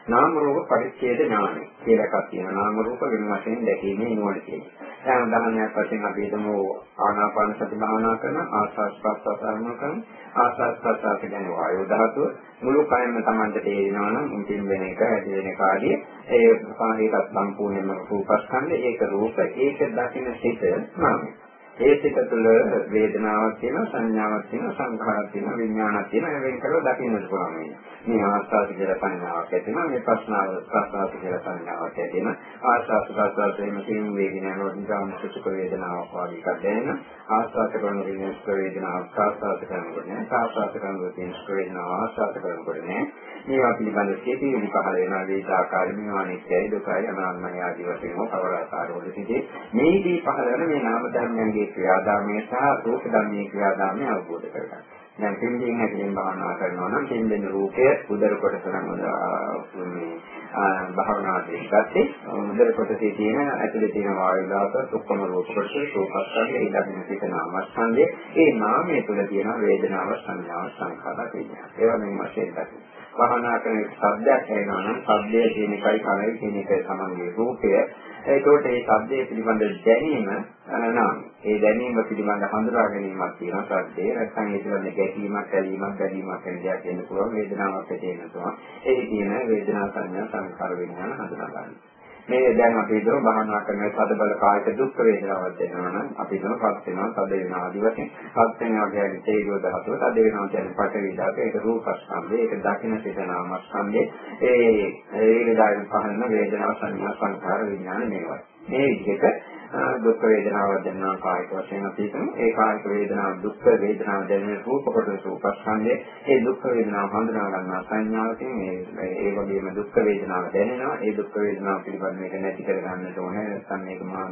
නාම රූප පරිච්ඡේද ඥානය කියලා එකක් තියෙනවා. නාම රූප වෙන වශයෙන් දැකීමේ නුවණ තියෙනවා. දැන් උදාහරණයක් වශයෙන් අපි හිතමු ආනාපාන සති භාවනා කරන ආස්වාස් ප්‍රස්වාස අරමුණු කරන ආස්වාස් ප්‍රස්වාස කියන්නේ වායු ධාතුව මුළු කයම Tamante තේරෙනවා නම් මුලින් වෙන එක හැදි වෙන එක ආදී ඒ පාහිකත් සම්පූර්ණයෙන්ම රූපස්කන්ධ ඒක රූප ඒක දකින්න සිට නාමය. ඒ සිත තුළ වේදනාවක් තියෙනවා සංඥාවක් තියෙනවා සංඛාරයක් තියෙනවා විඥානයක් තියෙනවා. වෙන් කරලා දකින්නට පුළුවන් මේ. මේ ආස්වාද කියලා සංඥාවක් ඇතිවෙනවා මේ ප්‍රශ්නාව ප්‍රශ්නාව කියලා සංඥාවක් ඇතිවෙනවා ආස්වාද ප්‍රශ්නාවෙන් තියෙන වේදනාවක් නිකම් සුඛ වේදනාවක් වගේ එකක් දැනෙනවා. ආස්වාද කරන විදිහේ සුඛ වේදනාවක් ආස්වාද කරනකොට නෑ. ආස්වාද කරනකොට තියෙන සුඛ වේදනාව ආස්වාද කරනකොට නෑ. මේවා පිළිබඳ සිතිවිලි පහළ වෙනවා වේදාකාරී මේවා නිත්‍යයි දුකයි අනාත්මයි ආදී වශයෙන් කවර ආකාරවල සිටේ. මේදී පහළ වෙන මේ නාම ධර්මයන්ගේ ක්‍රියාදාමය සහ රූප ධර්මයේ ක්‍රියාදාමය අවබෝධ කරගන්න. දැන් පින්දීන් හැටියෙන් භාවනා කරනවා නම් පින්දෙන රූපය උදර කොටස නම් මේ භාවනාවේ ගත්තේ උදර කොටසේ තියෙන ඇතුලේ තියෙන වායු දාත ඔක්කොම රූප කොටස රූපස්කන්ධය ඊළඟට සිට නාමස්කන්ධය ඒ නාමයේ තුල තියෙන වේදනාව සංඥාව සංඛාර විඥාන. ඒවා මේ වශයෙන් දකින්න භාවනා කරන ශබ්දයක් ඇහෙනවා නම් ශබ්දය කියන එකයි කලයි කියන එක තමයි රූපය. ඒකෝට ඒ ශබ්දයේ පිළිබඳ දැනීම නම්. ඒ දැනීම පිළිබඳ හඳුනා ගැනීමක් තියෙනවා ශබ්දේ නැත්නම් ඒ පිළිබඳ ගැටීමක් ඇලීමක් බැඳීමක් වෙන දෙයක් වෙන්න පුළුවන් වේදනාවක් ඇති වෙනවා ඒ කියන වේදනා සංඥා සංකාර විඥාන හඳුනා ගන්න. මේ දැන් අපි හිතමු භාවනා කරන සද බල කායික දුක් වේදනාවක් දැනෙනවා නම් අපි හිතමු පස් වෙනවා සද වෙනවා ආදි වශයෙන් පස් වෙනවා කියන්නේ තේජෝ ධාතුව සද වෙනවා කියන්නේ පඨවි ධාතුව. ඒක රූපස්කන්ධය ඒක දකින්න සිත නාමස්කන්ධය ඒ ඒ විදිහට පහළන වේදනා සංඥා සංකාර විඥාන මේවා. මේ විදිහට දුක් වේදනාවක් දැනෙනවා කායික වශයෙන් අපි හිතමු. ඒ කායික වේදනාව දුක් වේදනාව දැනෙන රූප කොටස උපස්කන්ධයේ ඒ දුක් වේදනාව හඳුනා ගන්නා සංඥාවකින් මේ ඒ වගේම දුක් වේදනාව දැනෙනවා. ඒ දුක් වේදනාව පිළිබඳව මේක නැති කර ගන්නට ඕනේ. නැත්නම් මේක මහා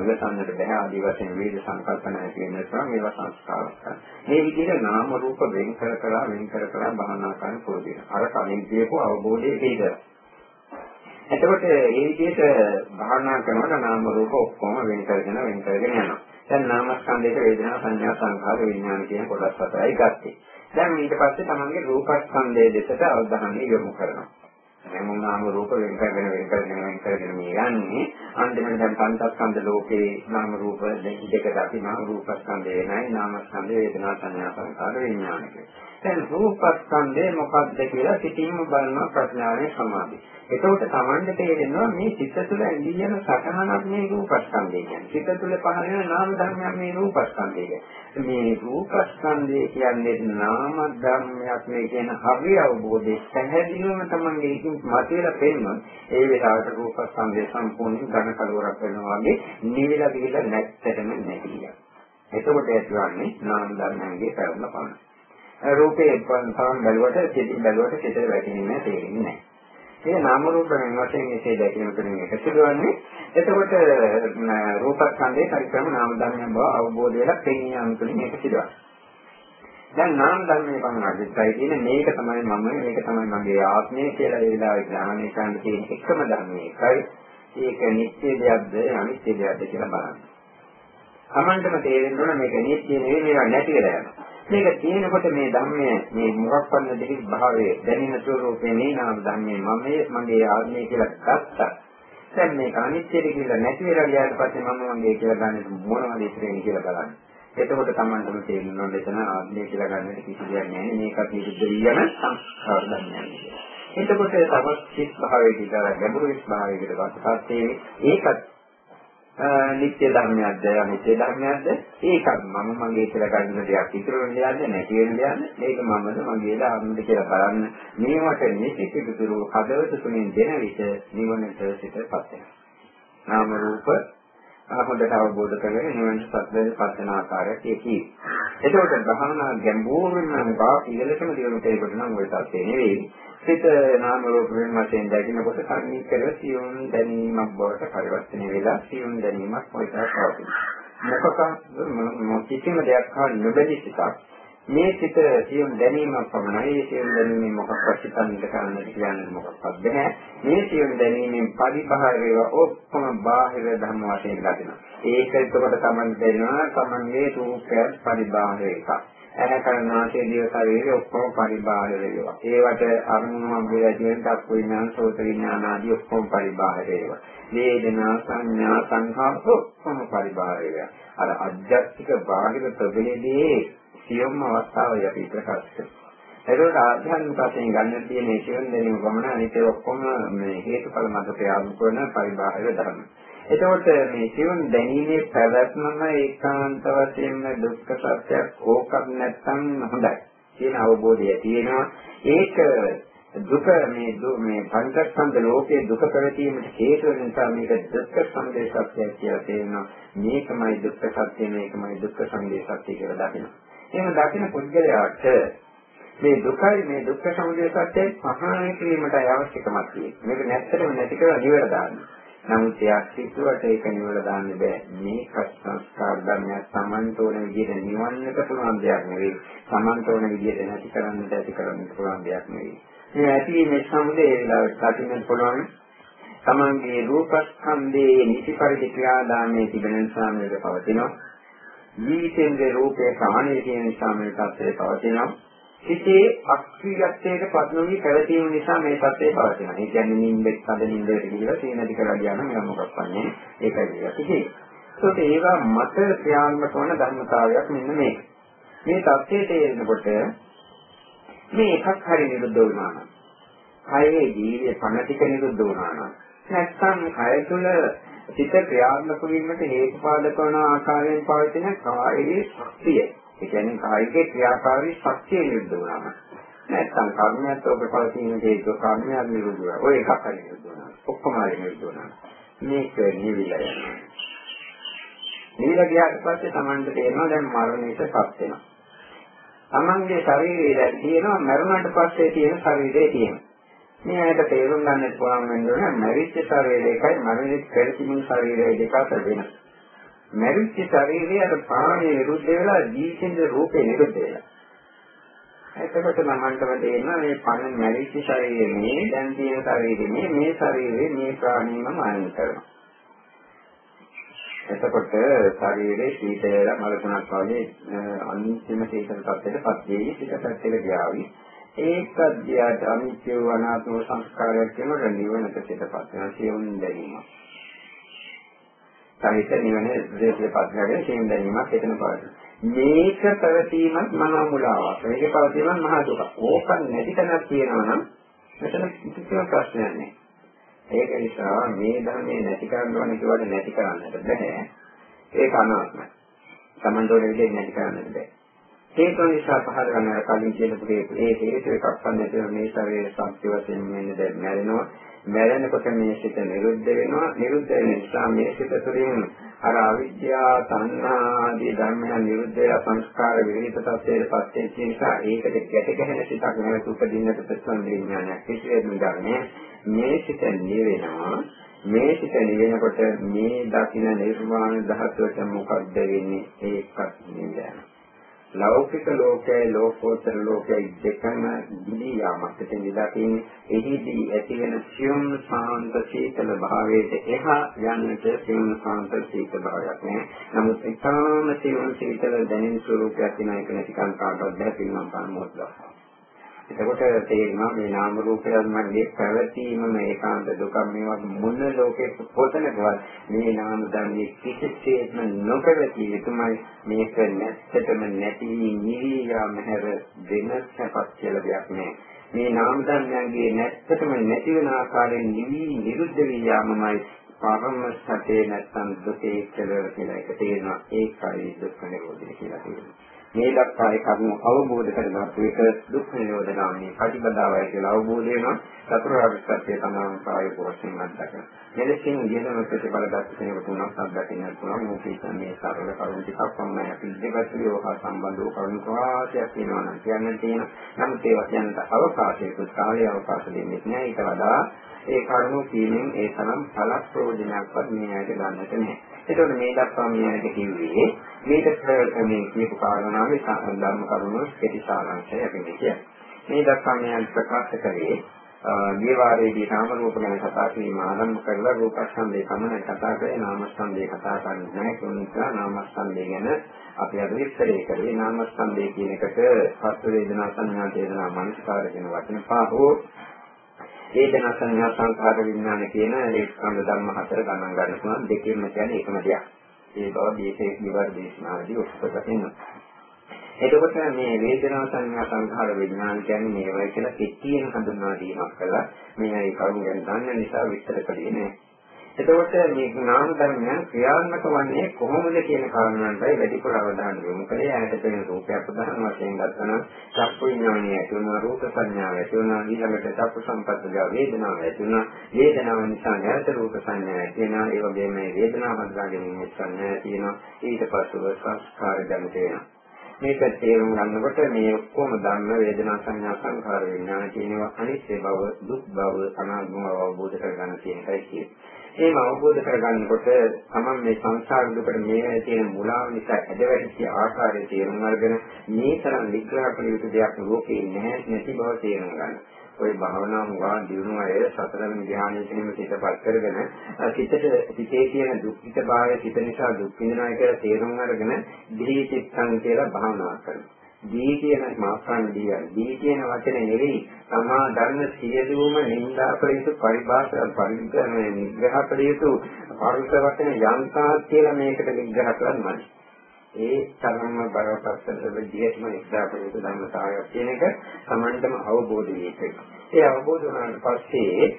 විවසන්නට බැහැ. ආදී වශයෙන් වේද සංකල්පන ඇති වෙන නිසා මේවා සංස්කාරයක් කරනවා මේ විදිහට නාම රූප වෙන් කර කර වෙන් කර කර භවනා කරන පොදේ අර කලින් කියපු අවබෝධයේ හේතුව එතකොට මේ විදිහට භාවනා කරනකොට නාම රූප ඔක්කොම වෙන කරගෙන වෙන කරගෙන යනවා. දැන් නාමස්කන්ධයේ වේදනා සංඥා සංඛාර විඥාන කියන කොටස් හතරයි ගත්තේ. දැන් ඊට පස්සේ තමන්ගේ රූපස්කන්ධයේ දෙසට අවධානය යොමු කරනවා. මේ නාම රූප වෙන කරගෙන වෙන කරගෙන වෙන කරගෙන මේ යන්නේ අන්තිමට දැන් පංචස්කන්ධ ලෝකේ නාම රූප දෙක දකිනා රූපස්කන්ධය වෙනයි නාමස්කන්ධ වේදනා සංඥා සංකාර විඥාන දැන් රූපස්කන්ධය මොකක්ද කියලා සිතින්ම බලන ප්‍රඥාවේ සමාධිය. එතකොට Tamande තේරෙනවා මේ සිත තුළ ඇලී යන සටහනක් මේ රූපස්කන්ධය කියන්නේ. සිත තුළ පහළ වෙන නාම ධර්මයක් මේ රූපස්කන්ධය කියන්නේ. මේ රූපස්කන්ධය කියන්නේ නාම ධර්මයක් මේ කියන හරි අවබෝධය පැහැදිලිවම Tamange ඉතින් මතේලා පෙන්නන ඒ වෙලාවට රූපස්කන්ධය සම්පූර්ණයෙන් ඝන කලවරක් වෙනවා වගේ නිවිලා ගිහිල්ලා නැත්තටම නැතිලා. එතකොට ඇතිවන්නේ නාම ධර්මයන්ගේ පැවැත්ම පමණයි. රූපේ පන් බැලුවට සිතින් බැලුවට සිතේ වැටෙන්නේ තේරෙන්නේ නැහැ. මේ නාම රූප වෙන වශයෙන් මේකේ දැකීම තුළින් එක සිදුවන්නේ. එතකොට රූපස්කන්ධයේ පරික්‍රම නාම ධර්මයන් බව අවබෝධ වෙලා පෙනී යාම තුළින් මේක සිදුවන්නේ. දැන් නාම ධර්මයේ පමණයි තියෙන මේක තමයි මම මේක තමයි මගේ ආත්මය කියලා ඒ වෙලාවේ ඥානය ගන්න තියෙන එකම ධර්මයේ එකයි. ඒක නිත්‍ය දෙයක්ද අනිත්‍ය දෙයක්ද කියලා බලන්න. Tamanටම තේරෙන්න ඕන මේක නිත්‍ය නෙවෙයි මේවා නැති වෙලා යනවා. මේක තියෙනකොට මේ ධර්මය මේ මොකක් වන්න දෙහි භාවයේ දැනෙන ස්වરૂපේ මේ නාම ධර්මයේ මම මගේ ආත්මය කියලා ගත්තා. දැන් මේක අනිත්‍යද කියලා නැති වෙලා ගියාට පස්සේ මම මගේ කියලා ගන්න මොනවද ඉතිරෙන්නේ කියලා බලන්න. එතකොට Tamanටම තේරෙනවා මෙතන ආත්මය කියලා ගන්නට කිසි දෙයක් නැහැ. මේකත් විරුද්ධ වියන සංස්කාර ධර්මයක්. එතකොට තවත් සිත් භාවයේ කියලා ගැඹුරු සිත් භාවයකට පස්සේ ඒකත් නිත්‍ය ධර්මයක්ද? අනිත්‍ය ධර්මයක්ද? ඒකත් මම මගේ කියලා ගන්න දෙයක් ඉතුරු වෙන දෙයක්ද? නැති වෙන දෙයක්ද? මේක මමද මගේද ආත්මද කියලා බලන්න. මේවට නිසිතිතුරු හදවත තුලින් දෙන විට නිවනට සිතපත් වෙනවා. නාම රූප හොඳට අවබෝධ කරගෙන නිවනට සත්‍යයෙන් පත් වෙන ආකාරයක් ඒකයි. එතකොට භාවනා ගැඹුරින්ම බා ඉහළටම දියුණු කෙරෙකට නම් ඔය තත්ත්වේ නෙවෙයි. සිත නාම රූප වෙන වශයෙන් දැකිනකොට සංනිකර සියුම් දැනීමක් බවට පරිවර්තනය වෙලා සියුම් දැනීමක් වලට පවතිනවා. මොකක් කිසිම දෙයක් හා නොබැඳි සිතක් මේ සිත සියුම් දැනීමක් පමණයි. ඒ සියුම් දැනීමෙන් මොකක්වත් හිතන්නට කරන්නට කියන්නේ මොකක්වත් බෑ. මේ සියුම් දැනීමෙන් පරිබාහිරව ඔක්කොම බාහිර ධර්ම වශයෙන් ගන්නවා. ඒක එතකොට තමයි දැනෙනවා තමන්ගේ රූපය පරිබාහිර එකක්. ඇහැ කරනාසේ දිය ශරීරය ඔක්කොම පරිබාහිර වේවා. ඒවට අරමුණු හම්බෙලා තියෙන දක් විඥාන, සෝත විඥාන ආදී ඔක්කොම පරිබාහිර වේවා. වේදනා, සංඥා, සංඛාර ඔක්කොම පරිබාහිර වේවා. අර අධ්‍යාත්මික බාහිර ප්‍රබලදී සියුම් අවස්ථාවයි අපි ප්‍රකාශ කරන්නේ. ඒකෝට ආධ්‍යාත්මික වශයෙන් ගන්න තියෙන සියුම් දෙනු ගමන අනිත් ඔක්කොම මේ හේතුඵල මත ප්‍රයාම කරන පරිබාහිර ධර්ම. එතකොට මේ සිවුන් දැනීමේ පැවැත්මම ඒකාන්ත වශයෙන්ම දුක්ඛ සත්‍යයක් ඕකක් නැත්තම් හොඳයි කියන අවබෝධය තියෙනවා. ඒක දුක මේ මේ පංචස්කන්ධ ලෝකයේ දුක පැවතීමට හේතු වෙන නිසා මේක දුක්ඛ සංදේ සත්‍යය කියලා තේරෙනවා. මේකමයි දුක්ඛ සත්‍ය මේකමයි දුක්ඛ සංදේ සත්‍ය කියලා දකිනවා. එහෙම දකින පුද්ගලයාට මේ දුකයි මේ දුක්ඛ සමුදය සත්‍යය පහාන කිරීමටයි අවශ්‍යකමක් තියෙන්නේ. මේක නැත්තටම නැති කරලා නිවැරදි දාන්න. නමුත් එයා සිතුවට ඒක නිවැරදි දාන්න බෑ. මේක සංස්කාර ධර්මයක් Tamanට ඕන විදිහට නිවන්නට පුළුවන් දෙයක් නෙවෙයි. Tamanට ඕන විදිහට නැති කරන්නට ඇති කරන්න පුළුවන් දෙයක් නෙවෙයි. මේ ඇති මේ සමුදය වෙලාවට දකින්න පුළුවන් තමන්ගේ රූපස්කන්ධයේ නිසි පරිදි ක්‍රියාදාමයේ තිබෙන නිසා මේක පවතිනවා. ජීවිතේන්ගේ රූපේ ප්‍රාණයේ තියෙන නිසා මේ තත්ත්වය පවතිනවා. හිතේ අක්‍රීයත්වයට පත්නොවි පැවතීම නිසා මේ තත්ත්වය පවතිනවා. ඒ කියන්නේ නිින්දෙත් අද නිින්දට ගිහලා සීනදි කරලා ගියා නම් මේවා මොකක් වන්නේ ඒකයි කියලා කිව්වේ. ඒකට ඒවා මත ක්‍රියාත්මක වන ධර්මතාවයක් මෙන්න මේක. මේ தත්ත්වයේ තේරෙනකොට මේ එකක් හරි නිරුද්ධ වුණා නම් කයේ ජීවිතේ පණ ටික නිරුද්ධ වුණා නම් නැත්නම් කය තුළ සිත ක්‍රියාත්මක වීමට හේතුපාදක වන ආකාරයෙන් පවතින කායේ ශක්තිය ඒ කියන්නේ කායික ක්‍රියාකාරී ශක්තිය නිරුද්ධ වුණාම නැත්නම් කර්මයක් ඔබ පවතින හේතු කර්මයක් නිරුද්ධ වෙනවා. ඔය එකක් හරි නිරුද්ධ වෙනවා. ඔක්කොම හරි නිරුද්ධ වෙනවා. මේක නිවිලා යනවා. නිවිලා ගියාට පස්සේ Tamanට තේරෙනවා දැන් මරණයටපත් වෙනවා. Tamanගේ ශරීරය දැන් තියෙනවා මරණයට පස්සේ තියෙන ශරීරය තියෙනවා. මේ ඇයට තේරුම් ගන්න පුළුවන් වෙන්නේ මරිච්ච ශරීරයකයි මරණයට පෙර තිබුණු ශරීරය දෙක අතර වෙනස. මැරිච්ච ශරීරය අර ප්‍රාණය නිරුද්ධ වෙලා ජීවිතේන්ද රූපේ නිරුද්ධ වෙලා. එතකොට මමන්ටම තේරෙනවා මේ පණ මැරිච්ච ශරීරයේ දැන් තියෙන ශරීරයේ මේ ශරීරයේ මේ ප්‍රාණීමම අයින් කරනවා. එතකොට ශරීරයේ සීතල මලකුණක් වගේ අනිත්‍යම සීතල තත්ත්වයකටපත් වෙයි පිටපැත්තට ගියාවි. ඒකත් දිහාට අනිත්‍ය අනාත්ම සංස්කාරයක් කියනකොට නිවනට පිටපත් වෙනවා සියුම් දැනීමක්. සහිත නිවන දේශයපත් කරගෙන තේරුම් ගැනීමක් එතන පවතින. මේක පැවතීමත් මහා මුලාවක්. මේක පැවතීමත් මහා දුකක්. ඕකන් නැති තැනක් තියෙනවා නම් මෙතන කිසිම ප්‍රශ්නයක් නැහැ. ඒක නිසා මේ ධර්මයේ නැති කරන්න ඕනේ කියවට නැති කරන්නට බෑ. ඒක අනාත්මයි. Tamandore විදිහට නැති කරන්නට බෑ. හේතු නිසා පහළ ගන්න කලින් කියනපු ඒ හේතු එකක් වන්නේ මේ ශරීර සංස්කෘතිය වශයෙන් මෙන්න දැන් මැරෙනවා. මැරෙනකොට මේ සිත නිරුද්ධ වෙනවා. නිරුද්ධ වෙන නිසා මේ සිත තුළින් අර අවිද්‍යාව තණ්හා ආදී ධර්මයන් නිරුද්ධ වෙලා සංස්කාර විරහිත තත්ත්වයට පත් වෙන නිසා ඒකට ගැට ගැහෙන සිතක් නැවත උපදින්නට ප්‍රසන්න විඥානයක් කිසිවෙත් නිදන්නේ. මේ සිත නිවෙනවා. මේ සිත නිවෙනකොට මේ දකින්න නිර්වාණ ධාතුවට මොකක්ද වෙන්නේ? ඒකත් නිදැන ලෞකික ලෝකයයි ලෝකෝත්තර ලෝකයයි දෙකම දිලී යාමක් එතෙන් දකින්න එහිදී ඇති වෙන සියුම් සාන්ත සීතල භාවයට එහා යන්නට සියුම් සාන්ත සීතල භාවයක් නෑ. නමුත් ඊටාම සියුම් සීතල දැනෙන ස්වરૂපයක් තියෙන එක නැතිකම් කාටවත් බැහැ පිළිනම් පාන මොහොතක්. එතකොට තේරෙනවා මේ නාම රූපයන් මගේ පැවතීමම ඒකාන්ත දුක මේවා මොන ලෝකේ පොතනකවත් මේ නාම ධර්මයේ කිසිසේත්ම නොපැවතිය යුතුමයි. මේක නැත්තටම නැති නිවි යාම හැර වෙනසක් කියලා දෙයක් නෑ. මේ නාම ධර්මයන්ගේ නැත්තටම නැති වෙන ආකාරයෙන් නිවි නිරුද්ධ වී යාමමයි පරම සතේ නැත්තම් දුකේ කියලා කියලා එක තේරෙනවා. ඒකයි දුක්ඛ නිරෝධය කියලා කියනවා මේ දක්වා ඒ කරුණු අවබෝධ කරගත්තු එක දුක් නිරෝධ ගාමී ප්‍රතිපදාවයි කියලා අවබෝධ වෙනවා චතුරාර්ය සත්‍ය තමයි ප්‍රායෝගික වශයෙන් අත්දකින. මෙලෙසින් යෙදෙන ප්‍රතිඵල දක්ව කෙනෙකුට උනස් අත්දකින්න පුළුවන් මොකද මේ සරල කරුණු ටිකක් පමණයි අපි දෙපැත්තේ ඔහා සම්බන්ධව කරුණු ප්‍රවාහයක් තියෙනවා නම් කියන්න තියෙන. නමුත් ඒවා කියන්නට අවකාශයකුත් කාලය අවකාශ දෙන්නේ නැහැ. ඊට වඩා ඒ කරුණු කීමෙන් ඒ තරම් පළක් ප්‍රයෝජනයක්වත් මේ ඇයිද ගන්නට නැහැ. ඒතකොට මේ දක්වා මේ ඇයිද කිව්වේ මේක මේ කියපු කාරණාවේ ධර්ම කරුණු කෙටි සාරාංශය අපි කියන්නේ. මේ දක්වා මේ ඇයි ප්‍රකාශ කරේ දේවාරයේදී නාම රූප ගැන කතා කිරීම ආරම්භ කරලා රූපස්කන්ධය පමණයි කතා කරේ නාමස්කන්ධය කතා කරන්නේ නැහැ ඒ නිසා නාමස්කන්ධය ගැන අපි අද විස්තරය කරේ. නාමස්කන්ධය කියන එකට පස්ස වේදනා සංඥා වේදනා මනස්කාර කියන වචන පහෝ වේදනා සංඥා සංඛාර විඥාන කියන ඒ ස්කන්ධ ධර්ම හතර ගණන් ගන්න පුළුවන් දෙකෙන්ම කියන්නේ එකම දෙයක්. ඒ බව දීපේ විවර දේශනාවේදී ඔක්කොම තියෙනවා. එතකොට මේ වේදනා සංඥා සංඛාර විඥාන කියන්නේ මේවයි කියලා කෙටියෙන් හඳුන්වා දීමක් කළා. මේ ඒ කරුණ ගැන දන්න නිසා විස්තර කළේ නෑ. එතකොට මේ නාම ධර්මයන් ක්‍රියාත්මක වන්නේ කොහොමද කියන කාරණාවටයි වැඩිපුර අවධානය යොමු කළේ. ඇයට පෙනෙන රූපයක් ප්‍රධාන වශයෙන් ගත්තනම් චක්කු විඥානය ඇති වෙනවා, රූප සංඥාව ඇති වෙනවා, ඊළඟට චක්කු සංපස්සජ වේදනාව ඇති වෙනවා. වේදනාව නිසා නැවත රූප සංඥා ඇති වෙනවා. ඒ වගේම මේ වේදනාව හඳුනාගැනීමේ සංඥා ඇති වෙනවා. ඊට පස්ව සංස්කාර ජනිත වෙනවා. මේක තේරුම් ගන්නකොට මේ ඔක්කොම ධර්ම වේදනා සංඥා සංඛාර විඥාන කියනවා අනිත්‍ය බව, දුක් බව, අනාත්ම බව අවබෝධ කරගන්න කියන එකයි කියන්නේ. ඒව අවබෝධ කරගන්නකොට තමන් මේ සංසාර දුකට මේ තියෙන මුලාව නිසා ඇදවැටිච්ච ආකාරය තේරුම් අරගෙන මේ තරම් විග්‍රහ කළ යුතු දෙයක් ලෝකේ නැහැ නැති බව තේරුම් ගන්න. ওই භාවනාව වා දිනු අය සතරම ධ්‍යානයේ කෙනෙම සිතපත් කරගෙන සිතට සිතේ තියෙන දුක්ඛිත භාවය සිත නිසා දුක් විඳිනවා කියලා තේරුම් අරගෙන දිහි චිත්තං කියලා භාවනාවක් කරනවා. දී කියන මාස්කන් දී දී කියන වචනේ නෙවෙයි තමා ධර්ම සියලුම නින්දා කළ යුතු පරිභාෂා පරිග්‍රහණය නිග්‍රහ කළ යුතු පරිස වචන යන්තා කියලා මේකට විග්‍රහ කරන්නේ. ඒ තරම්ම බරපතල විදිහටම නිග්‍රහ කළ යුතු ධර්මතාවයක් කියන එක Tamanටම අවබෝධ වෙන්නේ. ඒ අවබෝධ වුණාට පස්සේ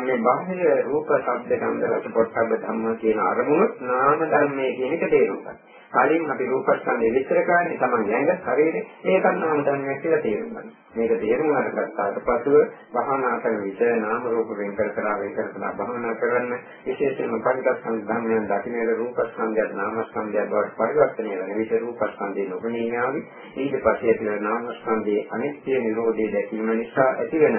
මේ බාහිර රූප, ශබ්ද, ගන්ධ, රස, පොට්ටබ්බ ධම්ම කියන අරමුණු නාම ධර්මයේ කියන එක තේරුම් ගන්න. කලින් අපි රූපස්කන්ධය විස්තර කරන්නේ තමයි යංග ශරීරේ ඒකත් නාම ධර්මයක් කියලා තේරුම් ගන්න. මේක තේරුම් අරගත්තාට පසුව භාවනා කරන විට නාම රූප වෙන් කර කර වෙන් කර කර භාවනා කරන්න විශේෂයෙන්ම පරිගස්කන්ධ ධර්මයන් දකින්නට රූපස්කන්ධයත් නාමස්කන්ධයත් බවට පරිවර්තනය වෙන විට රූපස්කන්ධේ නොපෙනී යාවි ඊට පස්සේ තියෙන නාමස්කන්ධයේ අනිත්‍ය නිරෝධය දැකීම නිසා ඇතිවෙන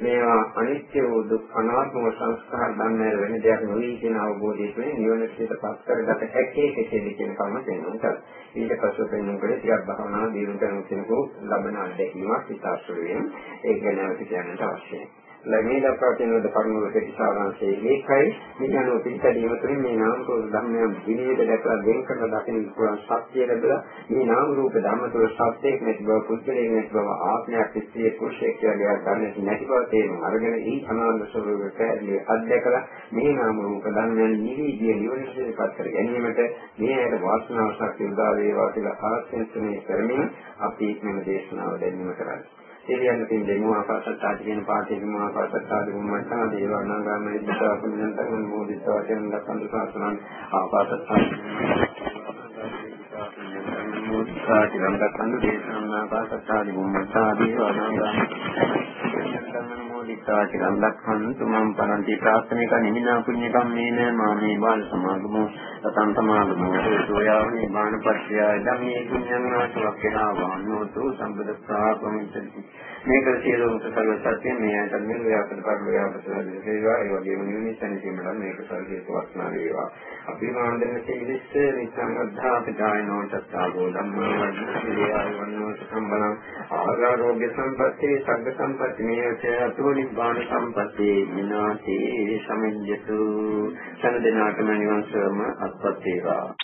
මේවා අනිත්‍ය වූ දුක් අනාත්ම සංස්කාර ධර්මයන් වෙන දෙයක් නෙවෙයි කියන අවබෝධය තුළින් නිවනට පත් කරගත හැකි කෙසේද කියන කම තේරුම් ඊට පස්ව වෙනකොට ටිකක් භවනා දිනු කරන කෙනෙකු ලබන අත්දැකීමක් ඉතාලි වෙන ඒක ගැන අපි කියන්නට අවශ්‍යයි. මේ දක්වා තියෙන කරුණු වලට ඉස්සාවන්සේ මේකයි විඥානෝ පිළිපැදීම තුළින් මේ නාම රූප ධර්මයන් විනිවිද දැකලා වෙන් කරන දකින්න පුළුවන් සත්‍ය ලැබලා මේ නාම රූප ධර්ම තුළ සත්‍යයක් නැති බව පුද්ගලයෙක් නැති බව ආත්මයක් ස්ත්‍රී පුරුෂයෙක් කියලා ගන්න නැති බව තේරුම් අරගෙන ඊ අනාත්ම ස්වභාවයට ඇදී අධ්‍යකලා මේ නාම රූප ධර්මයන් නිවිදිය නිවනට කර ගැනීමට මේ ඇයට වාසනාව ශක්තිය උදා වේවා කියලා ආශිර්වාද කරමින් අපි මේ දේශනාව දෙන්නම කරන්නේ. එළියන්න තියෙන දෙමු ආකාශත්තාදී කියන පාඨයේ දෙමු ආකාශත්තාදී වුණා දේවානාගාමයේ දිසා පුඤ්ඤන්තං මොදිත වචන ලක්ඛන්ත සාසනං ආකාශත්තාදී මුත්තාටි රම්දක්ඛන්ත දේශනං ආකාශත්තාදී වුණා දේවානාගාමයේ මුදිතාටි රම්දක්ඛන්තු මම් පරන්ති ප්‍රාථමික නිමිනා පුඤ්ඤ කම්මේන මාමේ බාල සමාගමෝ සතං සමාගමෝ සෝයාවනි බාණපත්ත්‍ය ධම්මේ පුඤ්ඤං නාසවක් වෙනා වන්නෝතු සම්බුද්ධ ප්‍රාපමිතති මේක සියලුම සකල සත්‍ය මේ අයට මෙන්න ව්‍යාපන පරිලෝය අපසල දේවා ඒ වගේම නිවිසන කියනවා මේක සල්හේතු වස්නා වේවා. අභිමාන්දන සීලිස්ස නිසංගද්ධා පිටායනෝ චත්තාගෝ ධම්මෝ වද්දේයාය වන්නෝ සම්බලං ආරෝග්‍ය සම්පත්තේ සග්ග සම්පatti මේච අතෝ නිබ්බාන සම්පත්තේ විනාති සමිඤ්ඤතු සම්දෙනාටම නිවන් සුවම අත්පත් වේවා.